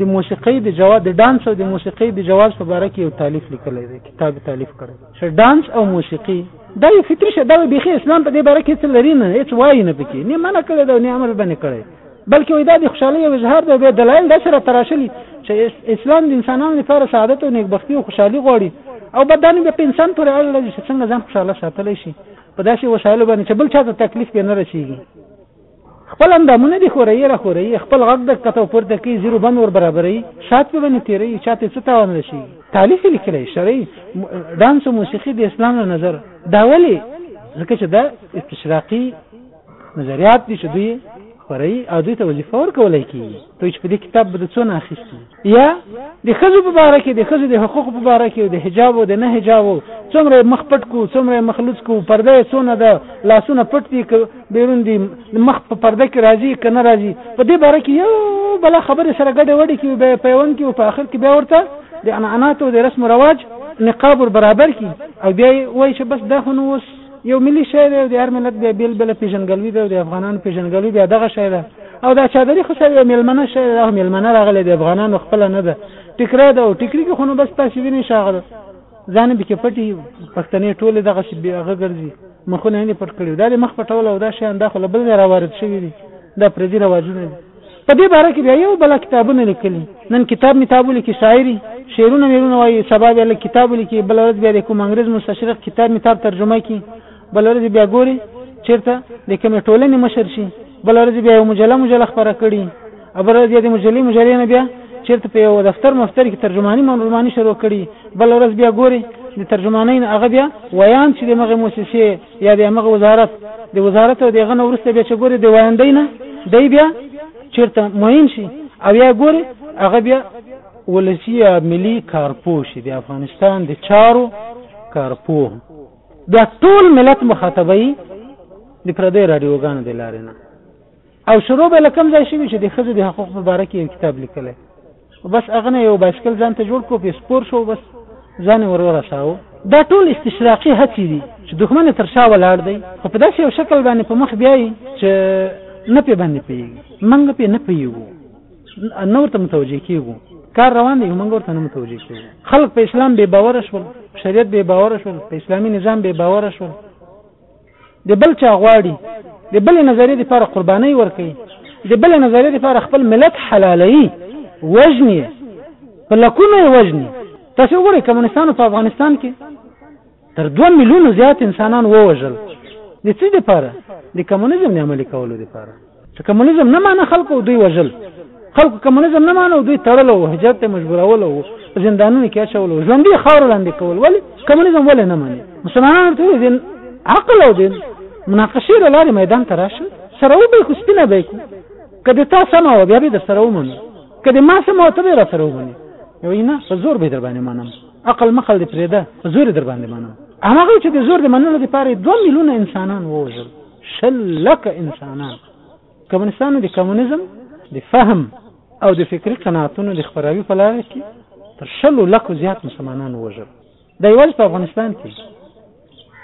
د موسیقۍ د جواز د ډانس او د موسیقۍ د جواز په باره کې یو تالیف لیکلی دی کتاب تالیف کړی چې ډانس او موسیقي دا یو فطري شه دا بیخي اسلام په دې باره کې څه لري نه هېڅ وایي نه پکې نه منع کړی دا نه عمل باندې کړی بلکې وای دا د خوشحالۍ او اظهار دی به دلایل دا سره تراشلي چې اسلام د انسانانو لپاره سعادت او نیکبختي او خوشحالي غواړي او بدن به په انسان پورې اړه لري چې څنګه ځان خوشاله ساتلی شي په داسې وسایلو باندې چې بل چا ته تکلیف پې نه رسېږي خپل اندامونه دي خوري را خوري خپل غږ د کته پورته کوي زیرو بند ور برابري شات په باندې تیری چاته څه تاوان رسي تالیف لیکلی شرعي ډانس او موسیقي د اسلام له نظر دا ولي ځکه چې دا استشراقي نظریات دي چې دوی خوري او دوی ته وظیفه ورکولای کیږي ته چې په دې کتاب به د څو نه اخیستي یا د خزو په باره کې د خزو د حقوق په باره کې د حجاب او د نه حجاب څومره مخ پټ کو څومره مخلوص کو پرده څونه ده لاسونه پټ دي ک بیرون دي مخ په پرده کې راځي ک نه راځي په دې باره کې یو بل خبره سره ګډه وډه کې به پیوند کې او په اخر کې بیا ورته د اناناتو د رسم رواج نقاب برابر کی او بیا وای چې بس دا خو نو اوس یو ملي شی دی او د هر ملت بیا بیل بل پیژندګلوي ده او د افغانانو پیژندګلوي بیا دغه شی ده او دا چادري خو سره یو میلمنه شی ده میلمنه راغلی د افغانانو خپل نه ده ټیکری ده او ټیکری کې خو نو بس تاسو وینئ شاغله ځان به کې پټي پښتنې ټوله دغه شی بیا هغه ګرځي مخونه نه پټ کړي دا د مخ پټول او دا شی انده خو بل نه راوارد شوی دی دا پردي رواجونه دي په دې باره کې بیا یو بل کتابونه لیکلي نن کتاب میتاب لیکي شاعري شعرونه ویرونه وایي سبا بیا لیک کتاب لیکي بل ورځ بیا د کوم انګريز مستشرق کتاب میتاب ترجمه کی بل ورځ بیا ګوري چیرته د کومې ټولنې مشر شي بل ورځ بیا یو مجله مجله خبره کړي ابل ورځ بیا د مجلې مجلې نه بیا چیرته په یو دفتر مفتر کې ترجمانی مونږ شروع کړي بل ورځ بیا ګوري د ترجمانین هغه بیا ویان چې د مغه موسسه یا د همغه وزارت د وزارت او دغه نه ورسته بیا چې ګوري د وایندې نه دی بیا چیرته معین شي او یا ګوري هغه بیا ولسی یا ملي کارپوه شي د افغانستان د چارو کارپوه دا ټول ملت مخاطبوي د پردې رادیوګانو د لارې نه او شروع به لکم ځای شي چې د خځو د حقوق مبارک یو کتاب لیکلی بس هغه نه یو بایسکل ځان ته جوړ کو په سپور شو بس ځان ورور ساو دا ټول استشراقي هڅې دي چې دښمن تر شا ولاړ دی خو په داسې یو شکل باندې په مخ بیایي چې نه پې باندې پیږي منګ پې نه پیږو نور ته متوجه کیږو کار روان دی موږ ورته نه متوجه کیږو خلک په اسلام به باور شول شریعت به باور شول په اسلامي نظام به باور شول د بل چا غواړي د بل نظریه د پاره قرباني ورکړي د بل نظریه د پاره خپل ملت حلالي وجني په لکونه وجني تاسو وګورئ کمونستانو په افغانستان کې تر 2 میلیون زیات انسانان ووجل د څه لپاره د کمونیزم نه عملي کولو لپاره چې کمونیزم نه مانه خلکو دوی وژل خلکو کمونیزم نه مانه دوی تړل او هجرت ته مجبورول او زندانونو کې اچول او ژوندۍ خاور لاندې کول ولی کمونیزم ولې نه مانی مسلمانانو ته دین عقل او دین مناقشه لري میدان ته راشه سره وبې خو سپینه به کو کله تا سم او بیا به در سره ومنو کله ما سم او ته به را سره ومنو یو نه په زور به در باندې منم عقل مخل دې پرېده په زور در باندې منم هغه چې د زور د منلو لپاره 2 میلیونه انسانان ووژل شل لکه انسانان کمونستانو د کمونیزم د فهم او د فکري قناعتونو د خپراوي په لاره کې تر شلو لکو زیات مسلمانان ووژل دا یوازې په افغانستان کې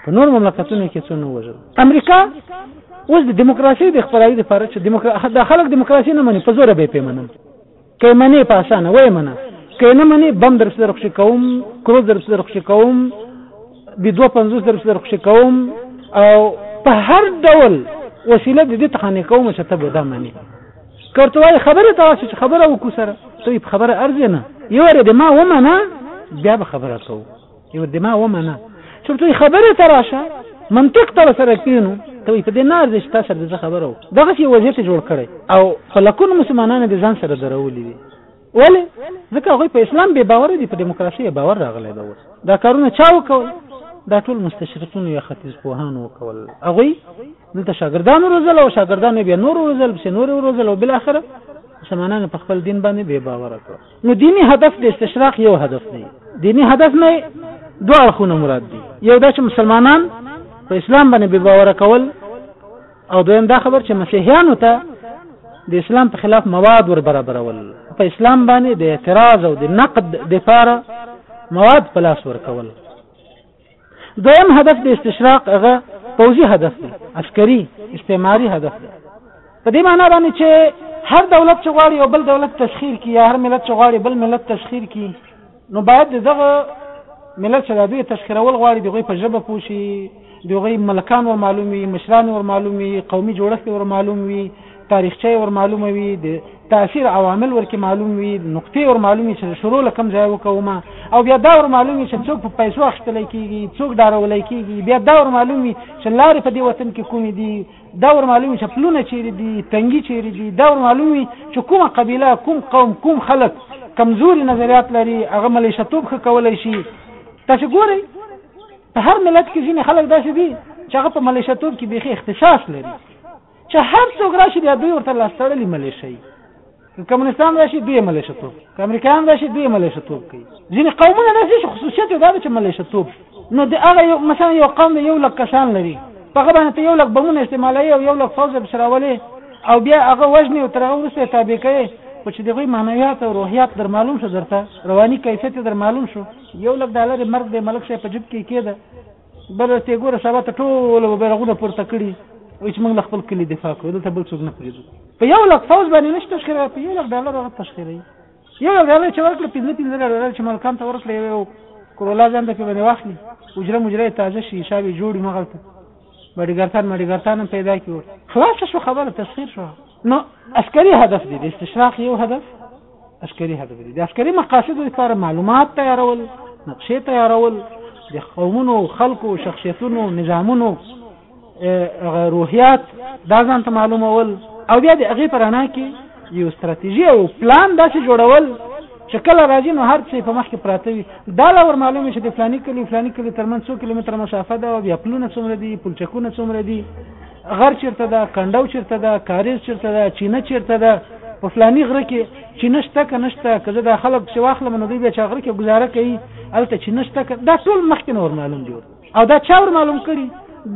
په نور مملکتونو کې څو نه وژل امریکا اوس د دیموکراسي د خپراوي لپاره چې دیموکرا... د خلک دیموکراسي نه مني په زور به پیمنم که منې په اسانه وای منه که نه منې بم در سره خوشي کوم کروز در سره خوشي کوم د 250 در سره خوشي کوم او په هر ډول وسیله د دې تخانه کوم چې ته به دا منې کرته وای خبره ته چې خبره وکړو سره ته خبره ارزنه یو ور دې ما ومنه بیا به خبره کوو یو دماغ ومنه چې ته خبره تراشه منطق تر سره کینو ته په دې نار دې تاسو سره د خبرو دغه شی وضعیت جوړ کړي او فلکون مسلمانانو د ځان سره درولې دي ولی ځکه هغه په اسلام به باور دي په دیموکراسي باور راغلی دا اوس دا کارونه چا وکول دا ټول مستشرقین یا ختیځ پوهان وکول هغه دلته شاګردانو روزل او شاګردانو بیا نور روزل بس نور روزل او بل اخره مسلمانانو په خپل دین باندې به باور کړ نو دیني هدف د استشراق یو هدف دی دیني هدف نه دوه اړخونه مراد دي یو دا چې مسلمانان په اسلام باندې به باور کول او دویم دا خبر چې مسیحیانو ته د اسلام په خلاف مواد ور برابرول په اسلام باندې د اعتراض او د نقد لپاره مواد پلاس ور کول دویم هدف د استشراق هغه پوځي هدف دی عسکري استعماري هدف دی په دې معنی باندې چې هر دولت چې غواړي یو بل دولت تسخیر کړي یا هر ملت چې غواړي بل ملت تسخیر کړي نو باید دغه ملت چې دوی تسخیرول غواړي دغه په ژبه پوشي دغه ملکان ور معلومي مشران ور معلومي قومي جوړښت ور معلومي تاریخچه ور معلومه وي د تاثیر عوامل ورکه معلوم وي نقطې ور معلومي چې شروع لکم ځای وکوم او بیا دا ور معلومي چې څوک په پیسو اخیستل کیږي څوک ډارول کیږي بیا دا ور معلومي چې لارې په دې وطن کې کوم دي دا ور معلومي چې پلونه چیرې دي تنګي چیرې دي دا ور معلومي چې کومه قبیله کوم قوم کوم خلک کمزوري نظریات لري هغه ملیشتوب ښه کولای شي تاسو ګورئ په هر ملت کې ځینې خلک داسې دي چې هغه په ملیشتوب کې بیخي اختصاص لري چه هر څوک راشي بیا دوی ورته لاس تړلي ملې شي که کمونستان راشي دوی ملېشه توب که امریکایان راشي دوی ملېشه توب کوي ځینې قومونه داسې چې خصوصیت یې دا ده چې ملېشه توب نو د هغه یو مثلا یو قوم یو لک کسان لري په هغه باندې ته یو لک بمونه استعمالوي او یو لک فوځ پسې راولې او بیا هغه وژني او تر هغه وروسته یې تابع کوي خو چې د هغوی معنویات او روحیات در معلوم شو درته رواني کیفیت در معلوم شو یو لک ډالر مرګ دی ملک صاحب په جیب کې کېده بله ورځ ته ګوره سبا ته ټول به بیرغونه پورته کړي وایي چې موږ له خپل کلي دفاع کوو دلته بل څوک نه پرېږدو په یو لک فوج باندې نه شي تسخیروي په یو لک ډالر هغه تسخیروي یو لک ډالر چې ورکړي پنځه پنځه زره ډالر چې ملکان ته ورکړي یو کرولا ځان ته پې باندې واخلي اجره مجره تازه شي حساب یې جوړي مغلته بډیګرتان مډیګرتان هم پیدا کړي خلاصه شو خبره تسخیر شو نو عسکري هدف دی د استشراق یو هدف عسکري هدف دی د عسکري مقاصدو لپاره معلومات تیارول نقشې تیارول د قومونو خلکو شخصیتونو نظامونو روحیات دا ځان ته معلومول او بیا د هغې په رڼا کې یو ستراتیژي او پلان داسې جوړول چې کله راځي نو هر څه په مخ کې پراته وي دا لا ور معلومه شي د فلاني کلی فلاني کلی ترمن څو کیلومتر مسافه ده او بیا پلونه څومره دي پلچکونه څومره دي غر چیرته ده کنډو چیرته ده کاریز چیرته ده چینه چیرته ده په فلانی غره کې چې نشته که نشته که زه دا خلک چې واخلم نو دوی بیا چې غره کې ګزاره کوي هلته چې نشته که دا ټول مخکې نور معلوم دي او دا چا ور معلوم کړي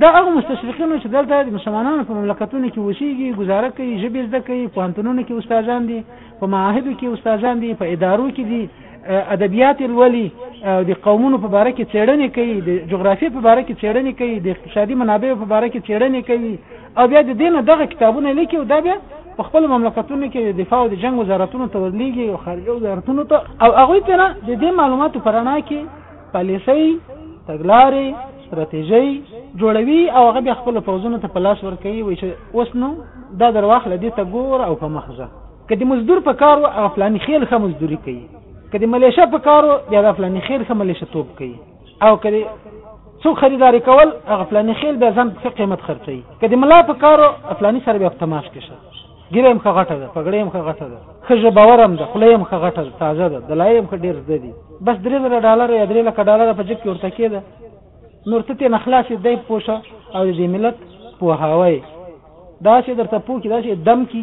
دا هغه مستشرقینو چې دلته د مسلمانانو په مملکتونو کې وسیږي ګزاره کوي ژبې زده کوي پوهنتونونو کې استادان دي په معاهدو کې استادان دي په ادارو کې دي ادبیات لولي او د قومونو په باره کې څېړنې کوي د جغرافیې په باره کې څېړنې کوي د اقتصادي منابعو په باره کې څېړنې کوي او بیا د دې نه دغه کتابونه لیکي او دا بیا په خپل مملکتونو کې د دفاع او د جنگ وزارتونو ته ورلیږي او خارجي وزارتونو ته او هغوی ته نه د دې معلوماتو په رڼا کې پالیسۍ تګلارې ستراتیژۍ جوړوي او هغه بیا خپل پوځونو ته په لاس ورکوي وایي چې اوس نو دا درواخله دې ته ګور او په مخ ځه که د مزدور په کار و هغه فلاني خېل ښه مزدوري کوي که د ملیشه په کار و بیا د فلاني خېل ښه ملیشه توب کوي او که د څوک خریداري کول هغه فلاني خېل بیا ځان په ښه قیمت خرڅوي که د ملا په کار و فلاني سره بیا په تماش کې شه ګیره هم ښه غټه ده پګړې هم ښه غټه ده ښه ژباور هم ده خوله هم ښه غټه ده تازه ده دلایل هم ښه ډېر زده دي بس درې زره ډالر یا درې لکه ډالر په جیب کې ورته کېده نور ته ترې نه خلاص دی پوه شه او د دې ملت پوهاوی دا چې درته پوه کړي دا چې دم کړي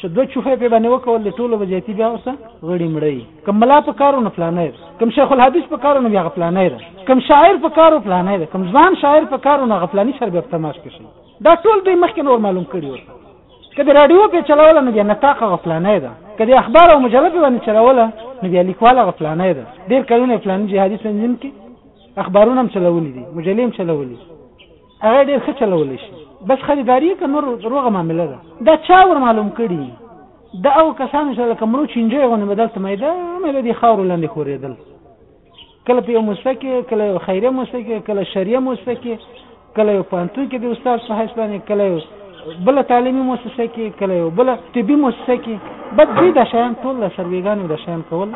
چې دوه چوفه پې باندې وکول د ټولو وضعیتي بیا اوسه غړي مړی کوم ملا په کارو نه فلانه ده کوم شیخ الحدیث په کارو نه بیا غفلانه ده کوم شاعر په کارو فلانه ده کوم ځوان شاعر په کارو نه غفلانی سر بیا په تماس کې شي دا ټول به مخکې نور معلوم کړي ورته کله رادیو په چلاول نه بیا نطاق غفلانه ده کله اخبار او مجله په باندې چلاول نه بیا لیکوال غفلانه ده ډیر کلونه فلانه جهادي سنجن کې اخبارونه هم چلولې دي مجلې هم چلولې هغه ډیر ښه چلولی شي بس خریداری یې که نور روغه معامله ده دا چا ور معلوم کړي د هغو کسانو سره لکه مرو چینجی غوندې به دلته میده میده دې خاورو لاندې ښورېدل کله په یو موسسه کې کله یو خیریه موسسه کې کله شریه موسسه کې کله یو پانتون کې د استاد په حیث باندې کله یو بل تعلیمي موسسه کې کله یو بل طبي موسسه کې بد دې د شیان ټول سرویګانو د شیان کول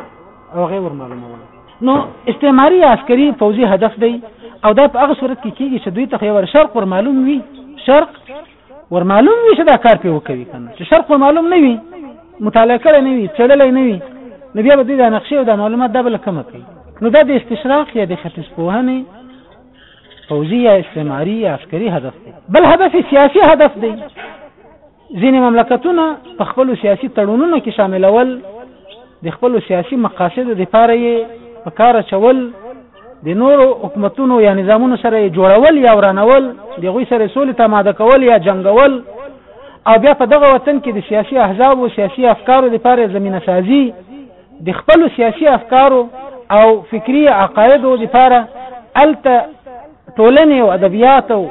او غیر معلومول نو استعماري یا عسکري پوځي هدف دی او دا په هغه صورت کې کېږي چې دوی ته خو یې ور شرق ورمعلوم وي، شرق ورمعلوم وي چې دا کار پرې وکوي که نه، چې شرق ورمعلوم نه وي، مطالعه کړی نه وي، څېړلی نه وي، نو بیا به دوی دا نقشې او دا معلومات دا به له کومه کوي؟ نو دا د استشراق یا د ختیځپوهنې پوځي یا استعماري یا عسکري هدف دی. بل هدف یې سیاسي هدف دی. ځینې مملکتونه په خپلو سیاسي تړونونو کې شاملول د خپلو سیاسي مقاصدو دپاره یې په کار اچول د نورو حکومتونو یا نظامونو سره جوړول یا ورانول د هغوی سره سولې ته ماده کول یا جنګول او بیا په دغه وطن کې د سیاسي احزاب او سیاسي افکارو لپاره زمينه سازي د خپل سیاسي افکارو او فکری عقایدو لپاره الته ټولنې او ادبیات او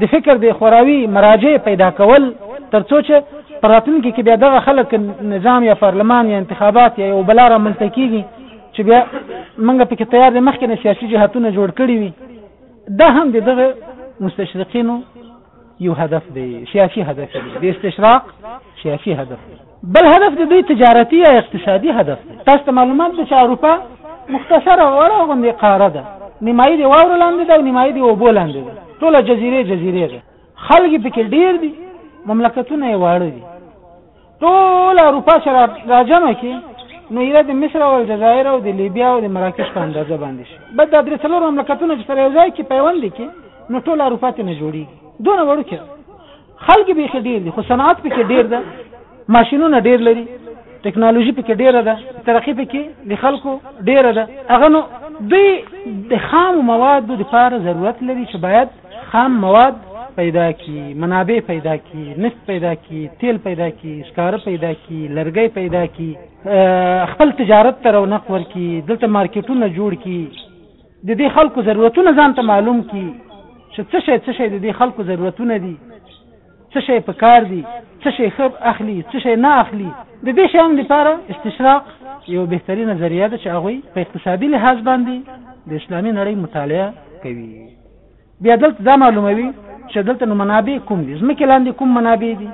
د فکر د خوراوي مراجع پیدا کول ترڅو چې پراتونکو کې بیا دغه خلک نظام یا پارلمان یا انتخابات یا یو بلاره منځته کیږي چې بیا موږ پکې تیار د مخکې سیاسي جهاتونه جوړ کړي وي دا هم د دغه مستشرقینو یو هدف دی سیاسي هدف دی د استشراق سیاسي هدف دی بل هدف د دوی تجارتي یا اقتصادي هدف دی تاسو ته معلومات ده چې اروپا مختصره وړه غوندې قاره ده نیمایي د واورو لاندې ده او نیمایي د اوبو لاندې ده ټوله جزیرې جزیرې ده خلک پکې ډیر دي مملکتونه یې واړه دي ټول اروپا چې راجمع کی نو ایره د مصر او الجزایر او د لیبیا او د مراکش په اندازه باندې شي بد د درې څلور مملکتونه چې سره یو ځای کې پیوند کې نو ټول اروپا ته نه جوړي دونه وړو کې خلک به کې ډیر دي خو صنعت په کې ډیر ده ماشينونه ډیر لري ټکنالوژي په کې ډیره ده ترقی په کې د خلکو ډیره ده هغه نو دوی د خام موادو لپاره ضرورت لري چې باید خام مواد پیدا کی منابع پیدا کی نفت پیدا کی تیل پیدا کی ښکار پیدا کی لرګي پیدا کی خپل تجارت تر او نقور کی دلته مارکیټونه جوړ کی د دې خلکو ضرورتونه ځان ته معلوم کی چې څه شي څه شي د دې خلکو ضرورتونه دي څه شی په کار دي، څه شی ښه اخلي، څه شی نه اخلي، د دې شیانو لپاره استشراق یوه بهترینه ذریعه ده چې هغوی په اقتصادي لحاظ باندې د اسلامي نړۍ مطالعه کوي بیا دلته دا معلوموي چې دلته نو منابع کوم دي ځمکې لاندې کوم منابع دي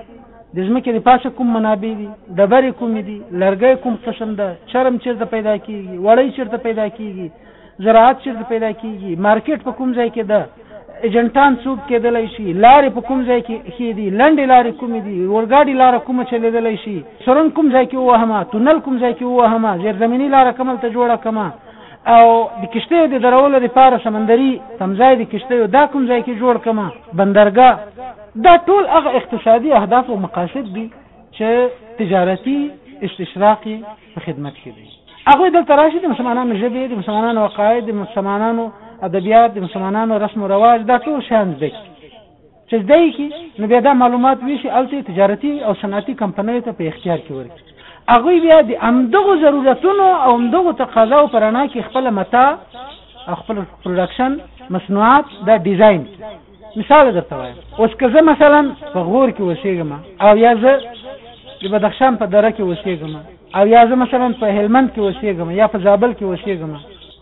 د ځمکې د پاسه کوم منابع دي ډبرې کومې دي لرګی کوم قسم ده چرم چیرته پیدا کیږي وړۍ چیرته پیدا کیږي زراعت چیرته پیدا کیږي مارکیټ په کوم ځای کې ده ایجنټان څوک کیدلای شي لارې په کوم ځای کې ښې دي لنډې لارې کومې دي اورګاډي لاره کومه چلیدلای شي سرنګ کوم ځای کې ووهم تونل کوم ځای کې ووهم زیرزمیني لاره کمل ته جوړه کما او د کشته د درولو لپاره سمندري تمځای د کشته دا کوم ځای کې جوړ کما بندرګاه دا ټول هغه اقتصادي اهداف او مقاصد دي چې تجارتي استشراقي په خدمت کې دی هغه دلته راشي د مسلمانانو ژبه د مسلمانانو عقاید د مسلمانانو ادبیات د مسلمانانو رسم او رواج دا ټول شان زده کی چې زده کی نو بیا دا معلومات ویشي الته تجارتي او صنعتي کمپنۍ ته په اختیار کې ورکړي هغه بیا د امدغه ضرورتونو او امدغه تقاضا او پرانا کې خپل متا او خپل پروډکشن مصنوعات دا ډیزاین مثال درته وایم اوس که زه مثلا په غور کې وسیږم او یا زه د بدخشان په دره کې وسیږم او یا زه مثلا په هلمند کې وسیږم یا په زابل کې وسیږم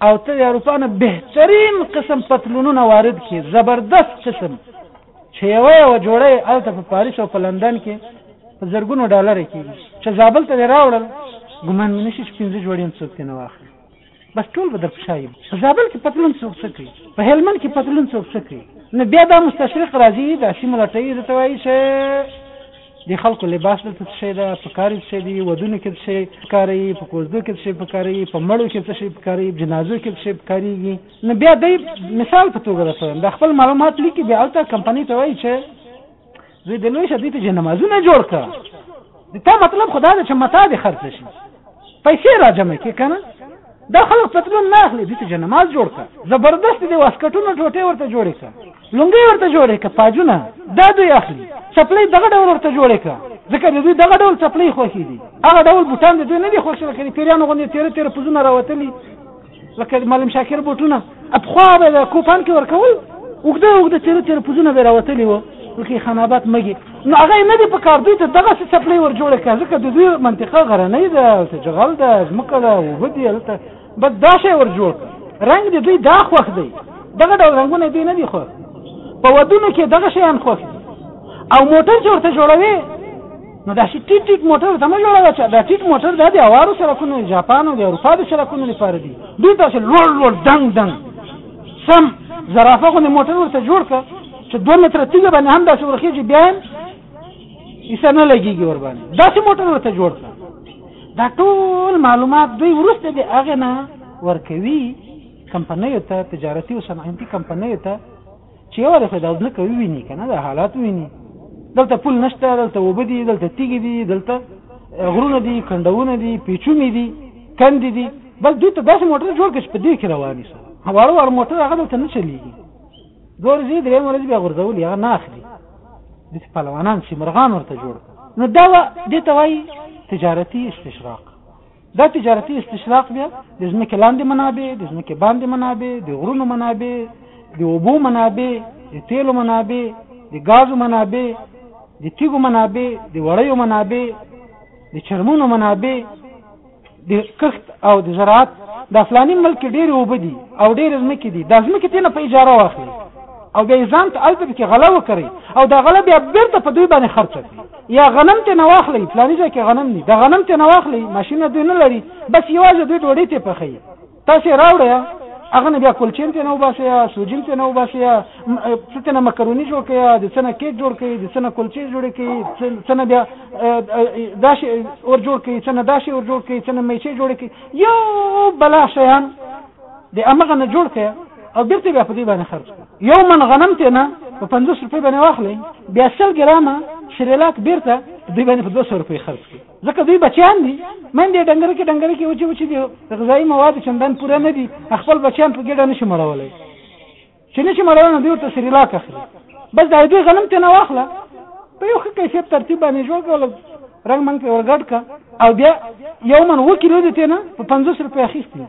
او ته د اروپا نه بهترین قسم پتلونونه وارد کې زبردست قسم چې یوه یوه جوړه هلته په پاریس او په لندن کې په زرګونو ډالر کېږي چې زابل ته راوړل ګمان مې نشي چې پنځه جوړې هم څوک نه واخلي بس ټول به در په شا يم په زابل کې پتلون څوک څه کوي په هلمند کې پتلون څوک څه کوي نو بیا دا مستشرق راځي دا سیمه لټوي ده ته وایي چې د خلکو لباس دلته څه شی ده په کار څه دی ودونو کې څه شی کاری په کوزدو کې څه شی په کاری په مړو کې څه شی په کاری جنازو کې څه شی په کاریږي نو بیا د مثال په توګه راځم د خپل معلومات لیکي بیا الته کمپنۍ ته وایي چې زوی د لوی شدې ته نمازونه جوړ کړه دا مطلب خدا دې چې متا دې خرڅ شي پیسې راجم کې کنه دا خلک پتلون نه اخلي دې ته نماز جوړ کړه زبردست دې واسکټونه ټوټه ورته جوړې کړه لونګي ورته جوړې کړه پاجونه دا دوی اخلي چپلې دغه ډول ورته جوړې کړه ځکه دوی دغه ډول چپلې خوښې دي هغه ډول بوتان دوی نه دي خوښ کړي پیرانو غوندې تیر تیر پوزونه راوتلي لکه د معلم شاکر بوټونه پخوا به د کوپان کې ورکول اوږده اوږده تېره تېره پوزونه به راوتلي وو لکه خان آباد مګي نو هغه یې نه دي په کار دوی ته دغسې څپلۍ ور جوړه کړه ځکه د دوی منطقه غرنۍ ده هلته جغل ده ځمکه ده اوبه دي هلته بس دا شی ور جوړ کړه رنګ د دوی دا خوښ دی دغه ډول رنګونه دوی نه دي خوښ په ودونو کې دغه شیان خوښ دي او موټر چې ورته جوړوي نو دا شي ټیټ ټیټ موټر ته مې جوړه چې دا ټیټ موټر دا د اوارو سرکونو جاپان او د اروپا د سرکونو لپاره دي دوی تاسو لوړ لوړ دنګ دنګ سم زرافه غو موټر ورته جوړ ک چې 2 متر تیګه باندې هم داسې ورخیږي بیا یې سره نه لګيږي ور باندې داسې موټر ورته جوړ ک دا ټول معلومات دوی ورسته دی هغه نه ورکوي کمپنیو ته تجارتي او صنعتي کمپنیو ته چې یو وارې خو دا ځمکه وویني که نه دا حالات وویني دلته پل نشته دلته اوبه دي دلته تیږې دي دلته غرونه دي کنډونه دي پیچومې دي کندې دي بس دوی ته داسې موټر جوړ کړي چې په دې کې رواني سره واړه واړه موټر هغه دلته نه چلیږي دوه ورځې درې ورځې بیا غورځولي هغه نه اخلي داسې پهلوانان چې مرغان ورته جوړ نو دا دې ته وایي تجارتي استشراق دا تجارتي استشراق بیا د ځمکې لاندې منابع، د ځمکې باندې منابع، د غرونو منابع، د اوبو منابع، د تیلو منابع، د غازو منابع، د تیګو منابع، د وړیو منابع، د چرمونو منابع، د کښت او د زراعت د افلاني ملک ډېر اوبه دي او ډېر ځمکې دي دا ځمکې تینه په اجاره واخلي او بیا ځان ته الته کې غلا وکړي او دا غلا بیا بیرته په دوی باندې خرچ کړي یا غنم ترې نه واخلئ، فلاني ځای کې غنم دي، د غنم ترې نه واخلئ، ماشینونه دوی نه لري، بس یوازې دوی ډوډۍ ترې پخوي، تاسو یې راوړئ، هغه نه بیا کلچین ترې نه وباسئ، سوجین ترې نه وباسئ، څه ترې نه مکروني جوړ کړئ، د څه نه کیک جوړ کړئ، د څه نه کلچې جوړې کړئ، څه نه بیا دا شی ور جوړ کړئ، څه نه دا شی ور جوړ کړئ، څه نه میچې جوړې کړئ، یو بلا شیان د همغه نه جوړ کړئ. او بیرته بیا په دې باندې خرج کړي یو من غنم ته نه په 50 روپۍ باندې واخلي بیا 100 ګرامه شریلاک بیرته دوی باندې په 200 روپۍ خرج کړي ځکه دوی بچیان دي من دې ډنګر کې ډنګر کې وچې وچې دي غذایی مواد چندان پوره نه دي خپل بچیان په ګډه نشي مړولای چې نشي مړولای دوی ته شریلاک اخلي بس دا دوی غنم ته نه واخله په یو ښه کیفیت ترتیب باندې جوړ کړل رنگ من په ورګډ کا او بیا یو من و کیلو دې ته نه په 50 روپۍ اخیستي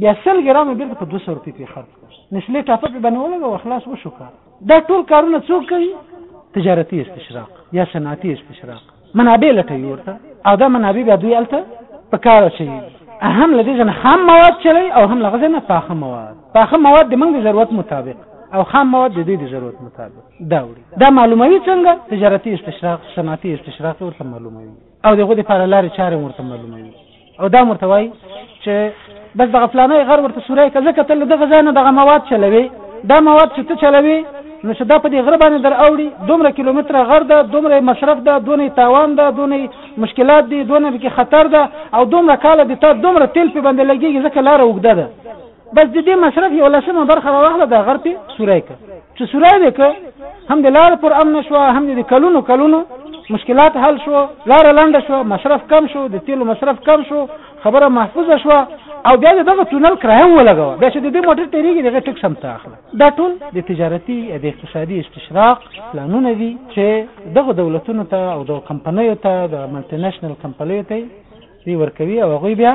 بیا سل ګرامه بیرته په 200 روپۍ پې خرڅ کړ نسلې ټاپه پې باندې ولګوه خلاص وشو کار دا ټول کارونه څوک کوي تجارتي استشراق یا صنعتي استشراق منابع لټوي ورته او دا منابع بیا دوی هلته په کار اچوي هم له دې ځنه خام مواد چلی او هم له هغه ځنه پاخه مواد پاخه مواد د موږ د ضرورت مطابق او خام مواد د دوی د ضرورت مطابق دا وړي دا معلوموي څنګه تجارتي استشراق صنعتي استشراق ورته معلوموي او دغه لپاره لارې چارې ورته معلوموي او دا ورته وایي چې بس دغه فلانه غر ورته سورای کزه کتل دغه ځای نه دغه مواد چلوي دا مواد چې ته چلوي نو چې دا په دې غره باندې در اوړي دومره کیلومتره غر ده دومره مصرف ده دونه تاوان ده دونه مشکلات دي دونه کې خطر ده او دومره کال دي ته دومره تیل په باندې لګيږي ځکه لار وګده ده بس د دې مصرف یو لسمه برخه راوخله د غر په سورای ک چې سورای دې ک هم د لار پر امن شو هم د کلونو کلونو مشکلات حل شو لار لاندې شو مصرف کم شو د تیلو مصرف کم شو خبره محفوظه شو او بیا دغه تونل کرایه ولګو بیا چې د دې موټر تیریږي دغه ټیک سم ته اخله دا ټول د تجارتي د اقتصادي استشراق پلانونه دي چې دغه دولتونو ته او د کمپنیو ته د ملټینیشنل کمپنیو ته وی ورکوي او هغوی بیا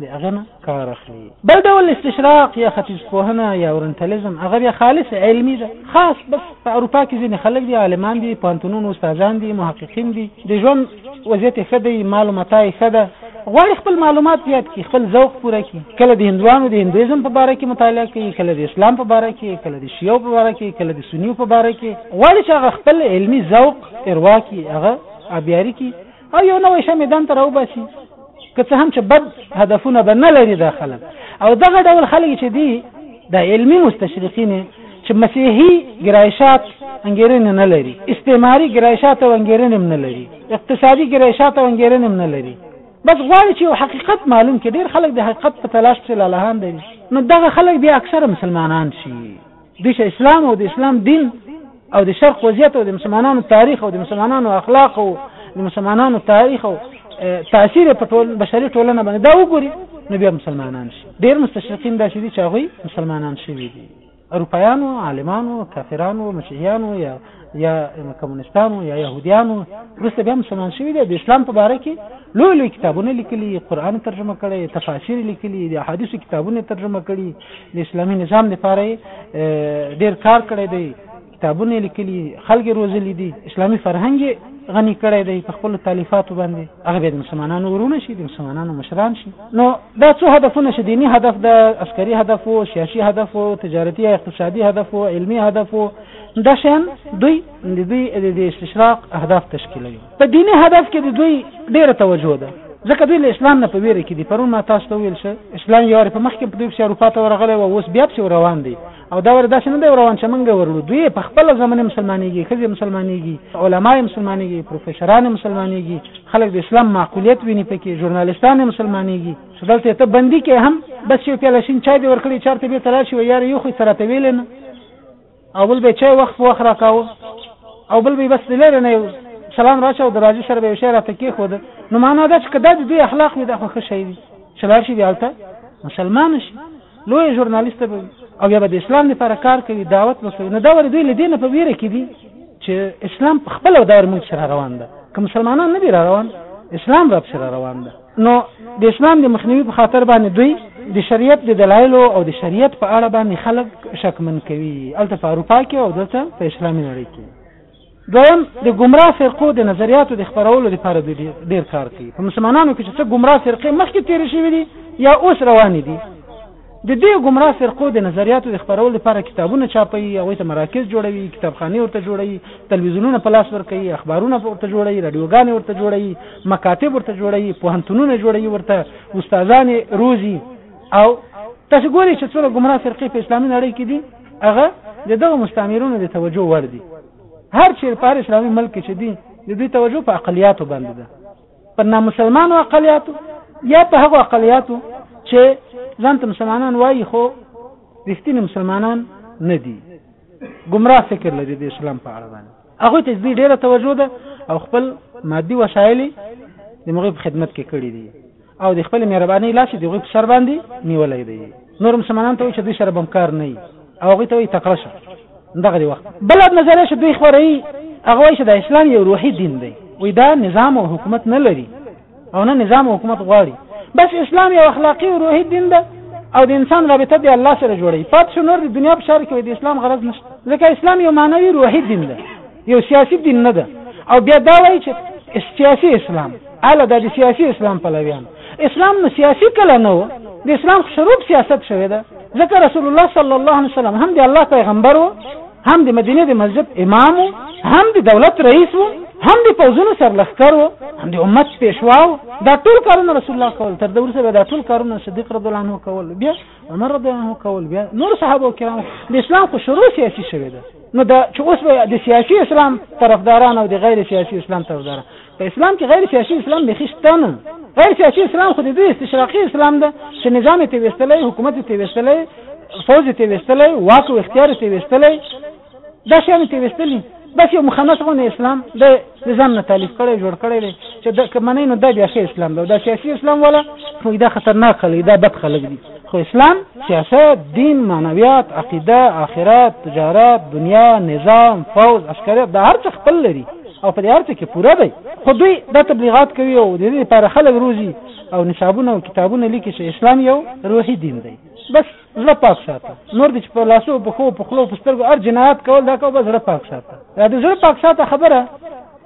د هغه نه کار اخلي بل ډول استشراق یا ختیځ پوهنه یا اورنتالیزم هغه بیا خالص علمي ده خاص بس په اروپا کې ځینې خلک دي عالمان دي پوهنتونونو استادان دي محققین دي د ژوند وضعیت یې ښه دی مال و متاع یې ښه ده غواړي خپل معلومات زیات کړي خپل ذوق پوره کړي کله د هندوانو د هندویزم په باره کې مطالعه کوي کله د اسلام په باره کې کله د شیعو په باره کې کله د سنیو په باره کې غواړي چې هغه خپل علمي ذوق اروا کړي هغه ابیاري کړي او یو نوې شې میدان ته راوباسي که څه هم چې بد هدفونه به نه لري دا خلک او دغه ډول خلک چې دي د علمي مستشرقین چې مسیحي ګرایشات انګیرنه نه لري استعماري ګرایشات او انګیرنه نه لري اقتصادي ګرایشات او انګیرنه نه لري بس غواړي چې یو حقیقت معلوم کړي ډیر خلک د حقیقت په تلاش کې لاله هان دي نو دغه خلک بیا اکثره مسلمانان شي د اسلام او د اسلام دین او د شرق وضعیت او د مسلمانانو تاریخ او د مسلمانانو اخلاق او د مسلمانانو تاریخ او تاثیر په ټول بشري ټولنه باندې دا وګوري نو بیا مسلمانان شي ډیر مستشرقین دا شي چې هغه مسلمانان شوي دي اروپایانو عالمانو کافرانو مسیحیانو یا یا کمونستانو یا يهوديانو وروسته بیا مسلمان شوي دي د اسلام په باره کې لوی لوی کتابونه لیکلي قرآن ترجمه کړی تفاسیر لیکلي د احادیثو کتابونه ترجمه کړي د اسلامي نظام لپاره ډیر کار کړی دی کتابونه لیکلي خلک روزلي دي اسلامي فرهنګ غني کړی دی په خپل تالیفاتو باندې هغه د مسلمانانو ورونه شي د مسلمانانو مشران شي نو دا څو هدفونه شي دینی هدف د عسکري هدف او سیاسي هدف او تجارتي اقتصادي هدف او علمي هدف دا شیان دوی د دوی د استشراق اهداف تشکیلوي په دیني هدف کې د دوی ډیره توجه ده ځکه دوی له اسلام نه په ویره کې دي پرون ما تاسو ته ویل شه اسلام یو په مخ کې په دوی په اروپا ته ورغلی او اوس بیا په روان دي او دا ور داسې نه دی روان چې موږ ورلو دوی په خپل زمانه مسلمانېږي خځې مسلمانېږي علما مسلمانېږي پروفیسوران مسلمانېږي خلک د اسلام معقولیت ویني پکې ژورنالیستان مسلمانېږي دلته ته بندي کې هم بس یو پیاله شین چای دی ورکړي چارته به تلاشي و یار یو خو سره ته ویل نه او بل به چای وخت په وخت راکاوه او بل به بس لرې نه یو سلام راچاو د راځي سره به یو شی راته کېښوده نو معنا دا چې که دا د دوی اخلاق وي دا خو ښه شی وي چې لاړ شي بیا هلته مسلمان شي لوی ژورنالیست به او بیا به د اسلام لپاره کار کوي دعوت به کوي نو دا ولې دوی له دې نه په ویره کې دي چې اسلام په خپل دور موږ سره روان ده که مسلمانان نه دي را روان اسلام را سره روان ده نو د اسلام د مخنیوي په خاطر باندې دوی د شریعت د دلایلو او د شریعت په اړه باندې خلک شکمن کوي الته په اروپا کې او دلته په اسلامي نړۍ کې دویم د ګمراه فرقو د نظریاتو د خبرولو لپاره دوی ډیر کار کوي په مسلمانانو کې چې څه ګمراه فرقې مخکې تیرې شوې دي یا اوس روانې دي د دې ګمراه فرقو د نظریاتو د خپرولو لپاره کتابونه چاپوي، هغوی ته مراکز جوړوي، کتابخانې ورته جوړوي، تلویزیونونه په لاس ورکوي، اخبارونه ورته جوړوي، راډیوګانې ورته جوړوي، مکاتب ورته جوړوي، پوهنتونونه جوړوي، ورته استادان یې روزي او تاسو ګورئ چې څومره ګمراه فرقې په اسلامي نړۍ کې دي هغه د دغو مستعمرونو د توجه وړ دي هر چیرې په هر اسلامي ملک کې چې دي د دوی توجه په اقلیاتو باندې ده پر نامسلمانو اقلیاتو یا په هغو اقلیاتو چې ځان ته مسلمانان وایي خو رښتینی مسلمانان نه دي گمراه فکر لري د اسلام په اړه باندې هغه ته دې ډیره توجه ده او خپل مادي وسایل د مغرب خدمت کې کړی دي او د خپل مهرباني لاس دی غوښ سر باندې نیولای دی نورو مسلمانانو ته وایي چې دوی سره بم کار نه وي او هغوی ته وایي تکړه شه دغه دې وخت بله نظریه چې دوی خپروي هغه وایي چې دا اسلام یو روحي دین دی وایي دا نظام او حکومت نه لري او نه نظام او حکومت غواړي بس اسلام یو اخلاقي او روحي دین ده او د انسان رابطه د الله سره جوړي پات شو نور د دنیا په شار کې د اسلام غرض نشته ځکه اسلام یو معنوي روحي دین ده یو سیاسي دین نه ده او بیا دا وایي چې سیاسي اسلام اله د سیاسي اسلام پلویان اسلام نو سیاسي کله نه و د اسلام شروع سیاست شوی ده ځکه رسول الله صلی الله علیه وسلم هم د الله پیغمبر و هم د مدینه د مسجد امام و هم د دولت رئیس و هم د پوزونو سرلخکر و هم د امت پیشوا و دا ټول کارونه رسول الله کول تر دور سره دا ټول کارونه صدیق رضی الله عنه کول بیا عمر رضی الله عنه کول بیا نور صحابه کرام د اسلام خو شروع سیاسي شوی ده نو دا چې اوس به د سیاسي اسلام طرفداران او د غیر سیاسي اسلام طرفداران په اسلام کې غیر سیاسي اسلام به خشته نه غیر سیاسي اسلام خو د استشراقي اسلام ده چې نظام ته وستلې حکومت ته وستلې فوج ته وستلې واک او اختیار ته وستلې دا شیانو کې وستلی بس یو مخنث غو نه اسلام د نظام نه تالیف کړي جوړ کړي دي چې د کمنې نو د بیا شي اسلام دا د سیاسي اسلام ولا خو دا خطرناک خلک دا بد خلک دي خو اسلام سیاست دین معنویات عقیده آخرت تجارت دنیا نظام فوز عسکریت دا هر څه خپل لري او په دې هر څه کې پوره دی خو دوی دا تبلیغات کوي او د دې لپاره خلک روزي او نصابونه او کتابونه لیکي چې اسلام یو روحي دین دی بس زړه پاک ساته نور د په لاسو په خو په خلو په سترګو ار جنایت کول دا کو زړه پاک ساته دا د زړه پاک ساته خبره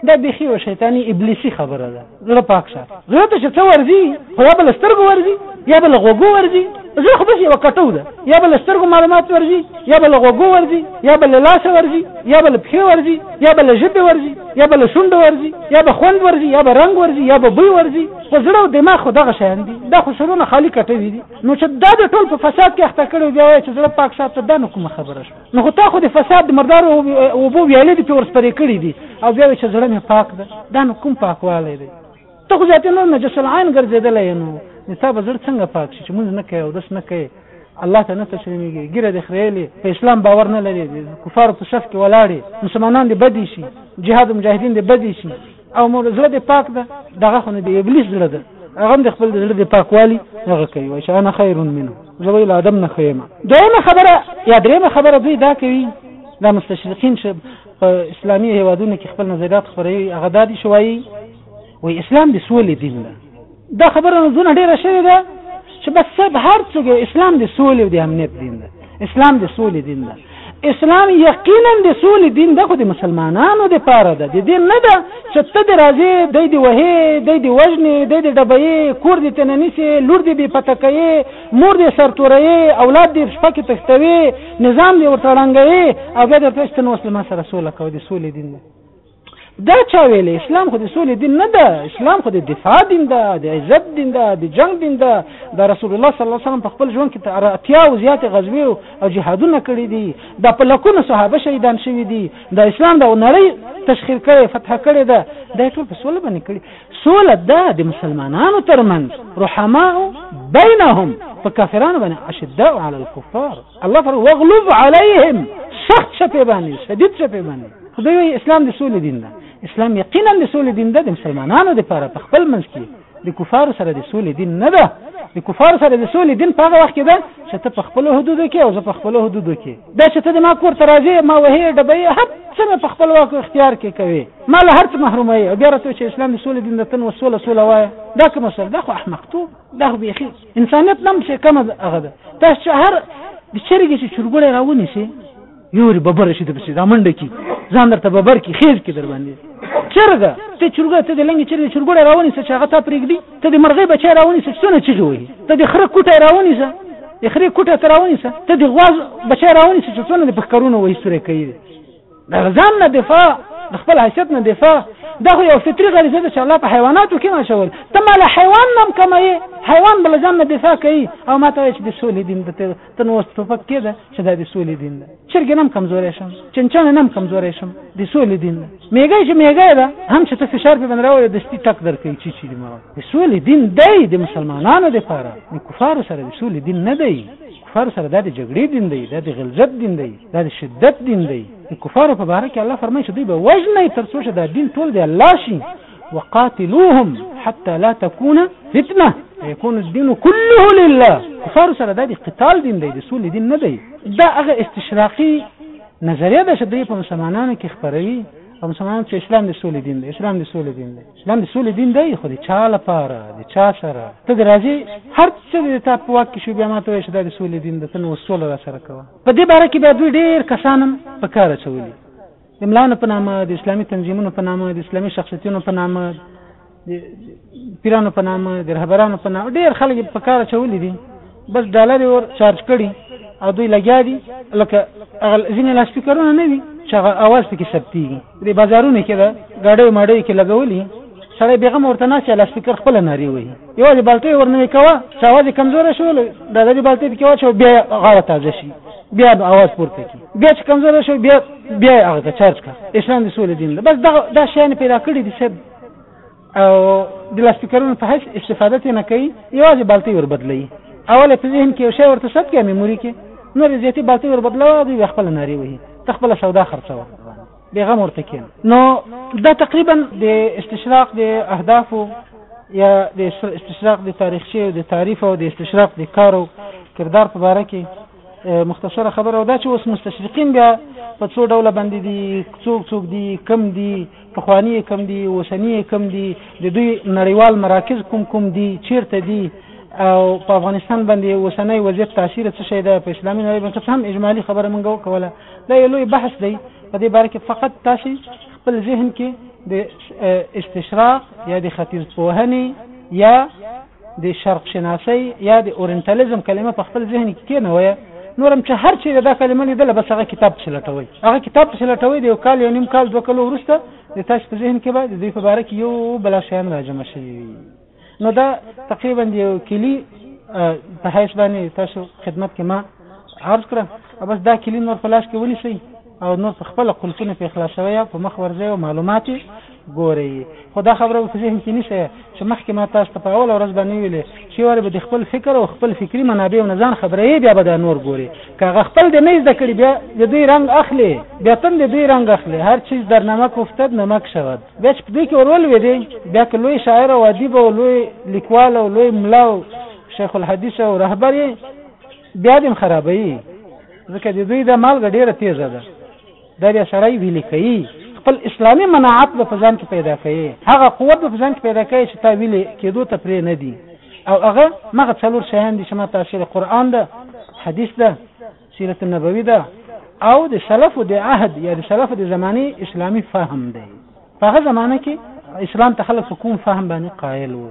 دا بيخي او شیطانی ابلیسی خبره ده زړه پاک شه زړه ته څه ورزي خو یا بل سترګو ورزي یا بل غوګو ورزي زړه خو بس یو کټو ده یا بل سترګو معلومات ورزي یا بل غوګو ورزي یا بل لاس ورزي یا بل پښې ورزي یا بل ژبه ورزي یا بل شونډه ورزي یا به خوند ورزي یا به رنگ ورزي یا به بوی ورزي خو زړه او دماغ خو دغه شیان دي دا خو سرونه خالی کټوي دي نو چې دا د ټول په فساد کې اخته کړي بیا وایي چې زړه پاک سات ته دا نو کومه خبره شو نو خو تا خو د فساد د مردار او بو ویلې دي په ورسپرې کړي دي او بیا چې زړه مې پاک ده دا نو کوم پاکواله دی ته خو ذاتي نو نجس العين ګرځېدلې نو نتا بزړ څنګه پاک شي چې مونږ نه کوي او داس نه کوي الله ته نه تسلیمېږي ګیره د خریلې په اسلام باور نه لري کفار په صف کې ولاړې مسلمانان دې بدې شي جهاد مجاهدین دې بدې شي او مور زړه دې پاک ده دغه خو نه دی ابلیس زړه ده هغه د خپل زړه د پاکوالي هغه کوي وای چې انا خیر منه زه ویل ادم نه خیم دویمه خبره یا دریمه خبره دوی دا کوي دا مستشرقین چې په اسلامي هیوادونو کې خپل نظریات خپروي هغه دا دي شوي وای اسلام د سولې دین ده دا خبره نو دونه ډیره شوې ده چې بس صاحب هر څوک اسلام د سولې او د امنیت دین ده اسلام د سولې دین ده اسلام یقینا د سولې دین ده خو د مسلمانانو د پاره ده د دین نه ده چې ته د راځې د دې وهې د دې وژنې د دې ډبې کور دې تننیسي لور دې به پتکې مور دې سرتورې اولاد دې شپکې تختوي نظام دې ورتړنګې او به درته ستنه مسلمان سره سوله کوي د سولې دین ده دا چا ویلې اسلام خو د سولې دین نه ده اسلام خو د دفاع دین ده د عزت دین ده د جنگ دین ده دا رسول الله صلی الله علیه وسلم په خپل ژوند کې تر اتیا او زیات غزوی او جهادونه کړی دي دا په لکونو صحابه شهیدان شوی دي دا اسلام دا نړۍ تشخیر کړي فتح کړي ده دا ټول په سولې باندې کړي سولې ده د مسلمانانو ترمنځ رحماء بینهم په کافرانو باندې اشداء علی الكفار الله پر وغلظ عليهم سخت چپه باندې شدید چپه باندې خدای وی اسلام د سولې دین ده اسلام یقینا د سولې دین ده د مسلمانانو لپاره په خپل منځ کې د کفار سره د سولې دین نه ده د کفار سره د سولې دین په هغه وخت کې ده چې ته په خپل حدودو کې او زه په خپل حدودو کې دا چې ته د ما کور ته راځې ما وهې ډبې هر څه په خپل واک اختیار کې کوي ما له هر څه محرومه یې بیا راته چې اسلام د سولې دین ده تن وسوله سوله وایه دا کوم سره دا خو احمقتوب دا خو بیخي انسانیت نم څه کم ده هغه ده تاسو چې هر د چرګې چې چرګوړی راونی شي یوري ببر شي د پسې دا منډه کی ځان درته ببر کی خیز کی در باندې چرګه ته چرګه ته د لنګ چرګ چرګوړی راونی څه هغه ته پرېږدي ته د مرغې بچی راونی څه څونه چیږي وي ته د خره کوټه راونی څه د خره کوټه تراونی څه ته د غواز بچی راونی څه څونه د پخکرونو وې سورې کوي د ځان نه دفاع د خپل حیثیت نه دفاع دا خو یو فطري غریزه ده چې الله په حیواناتو کې ماشول ته مال حیوان نم کمای حیوان بل ځان نه دفاع کوي او ما ته چې د سولې دین ده ته نو ټوپک کې ده چې دا د سولې دین ده چرګ نم کمزورې شم چنچان نم کمزورې شم د سولې دین ده میګه چې میګه ده هم چې ته فشار په بندراو د ستی ټک درکې چی چی دی ما د سولې دین دی د مسلمانانو لپاره د کفارو سره د سولې دین نه دی کفارو سره دا د جګړې دین دی دا د غلظت دین دی دا د شدت دین دی د کفارو په باره کې الله فرمایي چې دوی به وژنئ تر څو چې دا دین ټول د الله شي وقاتلوهم حتى لا تكون فتنه يكون الدين كله لله کفارو سره دا د قتال دین دی د سولې دین نه دی دا هغه استشراقي نظریه ده چې دوی په مسلمانانو کې خپروي او مسلمانان چې اسلام د سولې دین دی اسلام د سولې دین دی اسلام د سولې دین دی خو د چا لپاره د چا سره ته د راځي هر څه د تا په واک کې شو بیا ماته وایي چې دا د سولې دین ده ته نو سوله را سره کوه په دې باره کې بیا دوی ډېر کسان هم په کار اچولي د ملاونو په نامه د اسلامي تنظیمونو په نامه د اسلامي شخصیتونو په نامه د پیرانو په نامه د رهبرانو په نامه ډېر خلک په کار اچولي دي بس ډالر یې ور چارج کړي او دوی لګیا دي لکه هغه ځینې لاسپیکرونه نه وي چې هغه اواز پکې ثبتېږي دې بازارونو کې د ګاډي ماډي کې لګولي سړی بیغم ورته ناس یا لاسپیکر خپل ناری وي یوازې بالټي ورنوي کوه چې اواز کمزور شو دا د بالټي په کې واچو بیا غاړه تازه شي بیا اواز پورته کی بیا چې کمزور شو بیا بیا هغه چارج کا اسلام د سولې دین بس دا دا شیان پیدا کړی دي سب او د لاسپیکرونو په حیث استفاده ترې نه کوي، یوازې بالتۍ ور بدلوي. اول یې په ذهن کې یو شی ورته ثبت کړه، میموري کې، نورې زیاتې بالتۍ ور بدلوه، دوی بیا خپله نارې وهي، ته خپله سودا خرڅوه، بې غمه ورته کېنه. نو دا تقریبا د استشراق د اهدافو یا د استشراق د تاریخچې او د تعریف او د استشراق د کار او کردار په باره کې مختصره خبره او دا چې اوس مستشرقین بیا په څو ډوله باندې دي، څوک څوک دي، کوم دي، پخوانی یې کوم دي، اوسنی یې کوم دي، د دوی نړیوال مراکز کوم کوم دي، چیرته دي او په افغانستان باندې اوسنی وضعیت تاثیر څه شی ده، په اسلامي نړۍ باندې څه هم اجمالی خبره مونږ وکوله. دا یو لوی بحث دی په دې باره کې فقط تاسو خپل ذهن کې د استشراق یا د ختیځ پوهنې یا د شرق شناسۍ یا د اورینټالیزم کلمه په خپل ذهن کې کېنوي نورم چې هر چیرې دا کلمه لیدله بس هغه کتاب پسې لټوي هغه کتاب پسې لټوي د یو کال یو نیم کال دوه کلو وروسته د تاسو په ذهن کې به د دوی په باره کې یو بلا شیان راجمع شوي وي نو دا تقریبا د یو کلي په حیث باندې تاسو خدمت کې ما عرض کړه بس دا کلی نور په لاس کې ونیسي او نور په خپل قلفونه په خلاصوي او په مخ ورځي او معلومات ګوري خو دا خبره په ذهن کې نشته چې مخکې ما تاسو ته په اول ورځ باندې ویلې چې ور به د خپل فکر او خپل فکری منابع او نزان خبره یې بیا به دا نور ګوري کاغه خپل د نه زده کړي بیا د دې رنگ اخلي بیا تم د دې رنگ اخلي هر چیز در نمک افتد نمک شود بیا چې په دې کې ورول وې دي بیا که لوی شاعر او ادیب او لوی لیکوال او لوی ملا شیخ الحدیث او رهبر بیا دې خرابوي ځکه د دوی د مالګه ډیره تیزه ده دا بیا سړی ویلي کوي خپل اسلامي مناعت به په ځان کې پیدا کوي هغه قوت به په ځان کې پیدا کوي چې تا ویلي کېدو ته پرې نه دي او هغه مغه څلور شیان دي چې ما تاثیر قرآن ده حدیث ده سیرت نبوي ده او د سلف د عهد یا د سلف د زمانه اسلامي فهم دی په هغه زمانه کې اسلام ته خلک کوم فهم باندې قائل وو